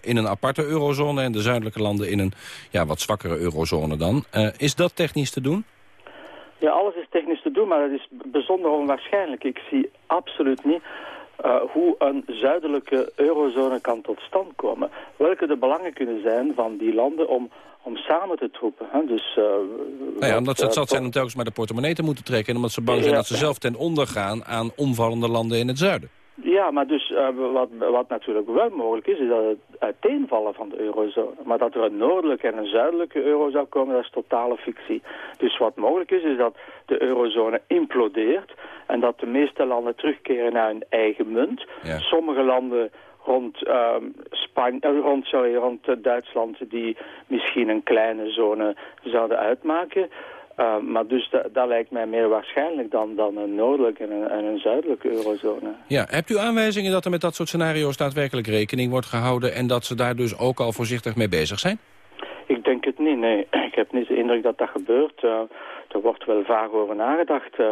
in een aparte eurozone en de zuidelijke landen in een ja, wat zwakkere eurozone dan. is dat technisch te doen? Ja, alles is technisch te doen, maar het is bijzonder onwaarschijnlijk. Ik zie absoluut niet uh, hoe een zuidelijke eurozone kan tot stand komen. Welke de belangen kunnen zijn van die landen om, om samen te troepen. Hè? Dus, uh, nou ja, omdat ze het zat zijn om telkens maar de portemonnee te moeten trekken... en omdat ze bang zijn ja. dat ze zelf ten onder gaan aan omvallende landen in het zuiden. Ja, maar dus uh, wat, wat natuurlijk wel mogelijk is, is dat het uiteenvallen van de eurozone. Maar dat er een noordelijke en een zuidelijke euro zou komen, dat is totale fictie. Dus wat mogelijk is, is dat de eurozone implodeert en dat de meeste landen terugkeren naar hun eigen munt. Ja. Sommige landen rond, um, Spanje, uh, rond, sorry, rond uh, Duitsland die misschien een kleine zone zouden uitmaken. Uh, maar dus da dat lijkt mij meer waarschijnlijk dan, dan een noordelijke en een, en een zuidelijke eurozone. Ja, hebt u aanwijzingen dat er met dat soort scenario's daadwerkelijk rekening wordt gehouden... en dat ze daar dus ook al voorzichtig mee bezig zijn? Ik denk het niet, nee. Ik heb niet de indruk dat dat gebeurt. Uh, er wordt wel vaag over nagedacht. Uh,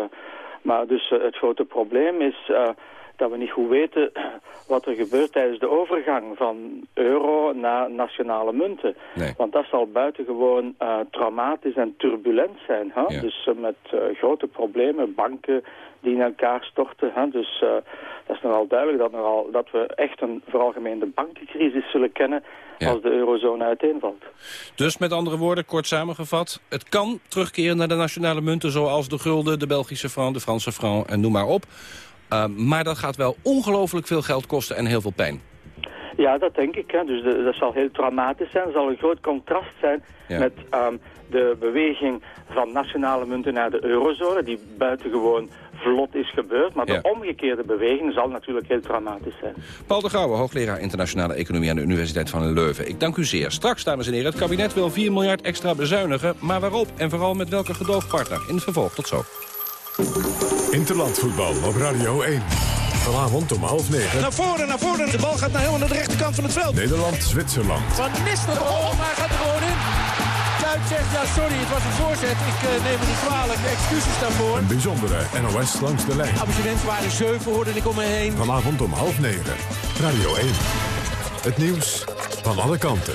maar dus het grote probleem is dat we niet goed weten wat er gebeurt tijdens de overgang van euro naar nationale munten. Nee. Want dat zal buitengewoon uh, traumatisch en turbulent zijn. Hè? Ja. Dus uh, met uh, grote problemen, banken die in elkaar storten. Hè? Dus dat is nogal duidelijk dat, nogal, dat we echt een veralgemeende bankencrisis zullen kennen ja. als de eurozone uiteenvalt. Dus met andere woorden, kort samengevat, het kan terugkeren naar de nationale munten zoals de gulden, de Belgische franc, de Franse franc en noem maar op. Uh, maar dat gaat wel ongelooflijk veel geld kosten en heel veel pijn. Ja, dat denk ik. Hè. Dus de, dat zal heel traumatisch zijn. Er zal een groot contrast zijn ja. met um, de beweging van nationale munten naar de eurozone, die buitengewoon vlot is gebeurd. Maar de ja. omgekeerde beweging zal natuurlijk heel traumatisch zijn. Paul de Gouwe, hoogleraar internationale economie aan de Universiteit van Leuven. Ik dank u zeer. Straks, dames en heren, het kabinet wil 4 miljard extra bezuinigen. Maar waarop en vooral met welke gedoogpartner? In het vervolg. Tot zo. Interlandvoetbal op Radio 1. Vanavond om half negen. Naar voren, naar voren. De bal gaat naar helemaal naar de rechterkant van het veld. Nederland-Zwitserland. Van Nistelrooy, maar hij gaat er gewoon in. Kuit zegt, ja sorry, het was een voorzet. Ik uh, neem het niet kwalijk. Excuses daarvoor. Een bijzondere NOS langs de lijn. Abonnementen waren zeven, hoorde ik om me heen. Vanavond om half negen. Radio 1. Het nieuws van alle kanten.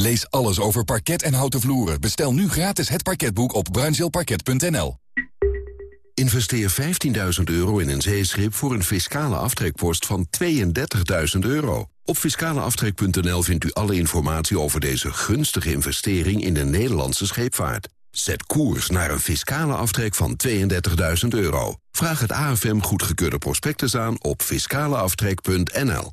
Lees alles over parket en houten vloeren. Bestel nu gratis het parketboek op bruinzeelparket.nl. Investeer 15.000 euro in een zeeschip voor een fiscale aftrekpost van 32.000 euro. Op fiscaleaftrek.nl vindt u alle informatie over deze gunstige investering in de Nederlandse scheepvaart. Zet koers naar een fiscale aftrek van 32.000 euro. Vraag het AFM goedgekeurde prospectus aan op fiscaleaftrek.nl.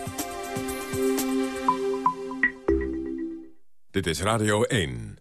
Dit is Radio 1.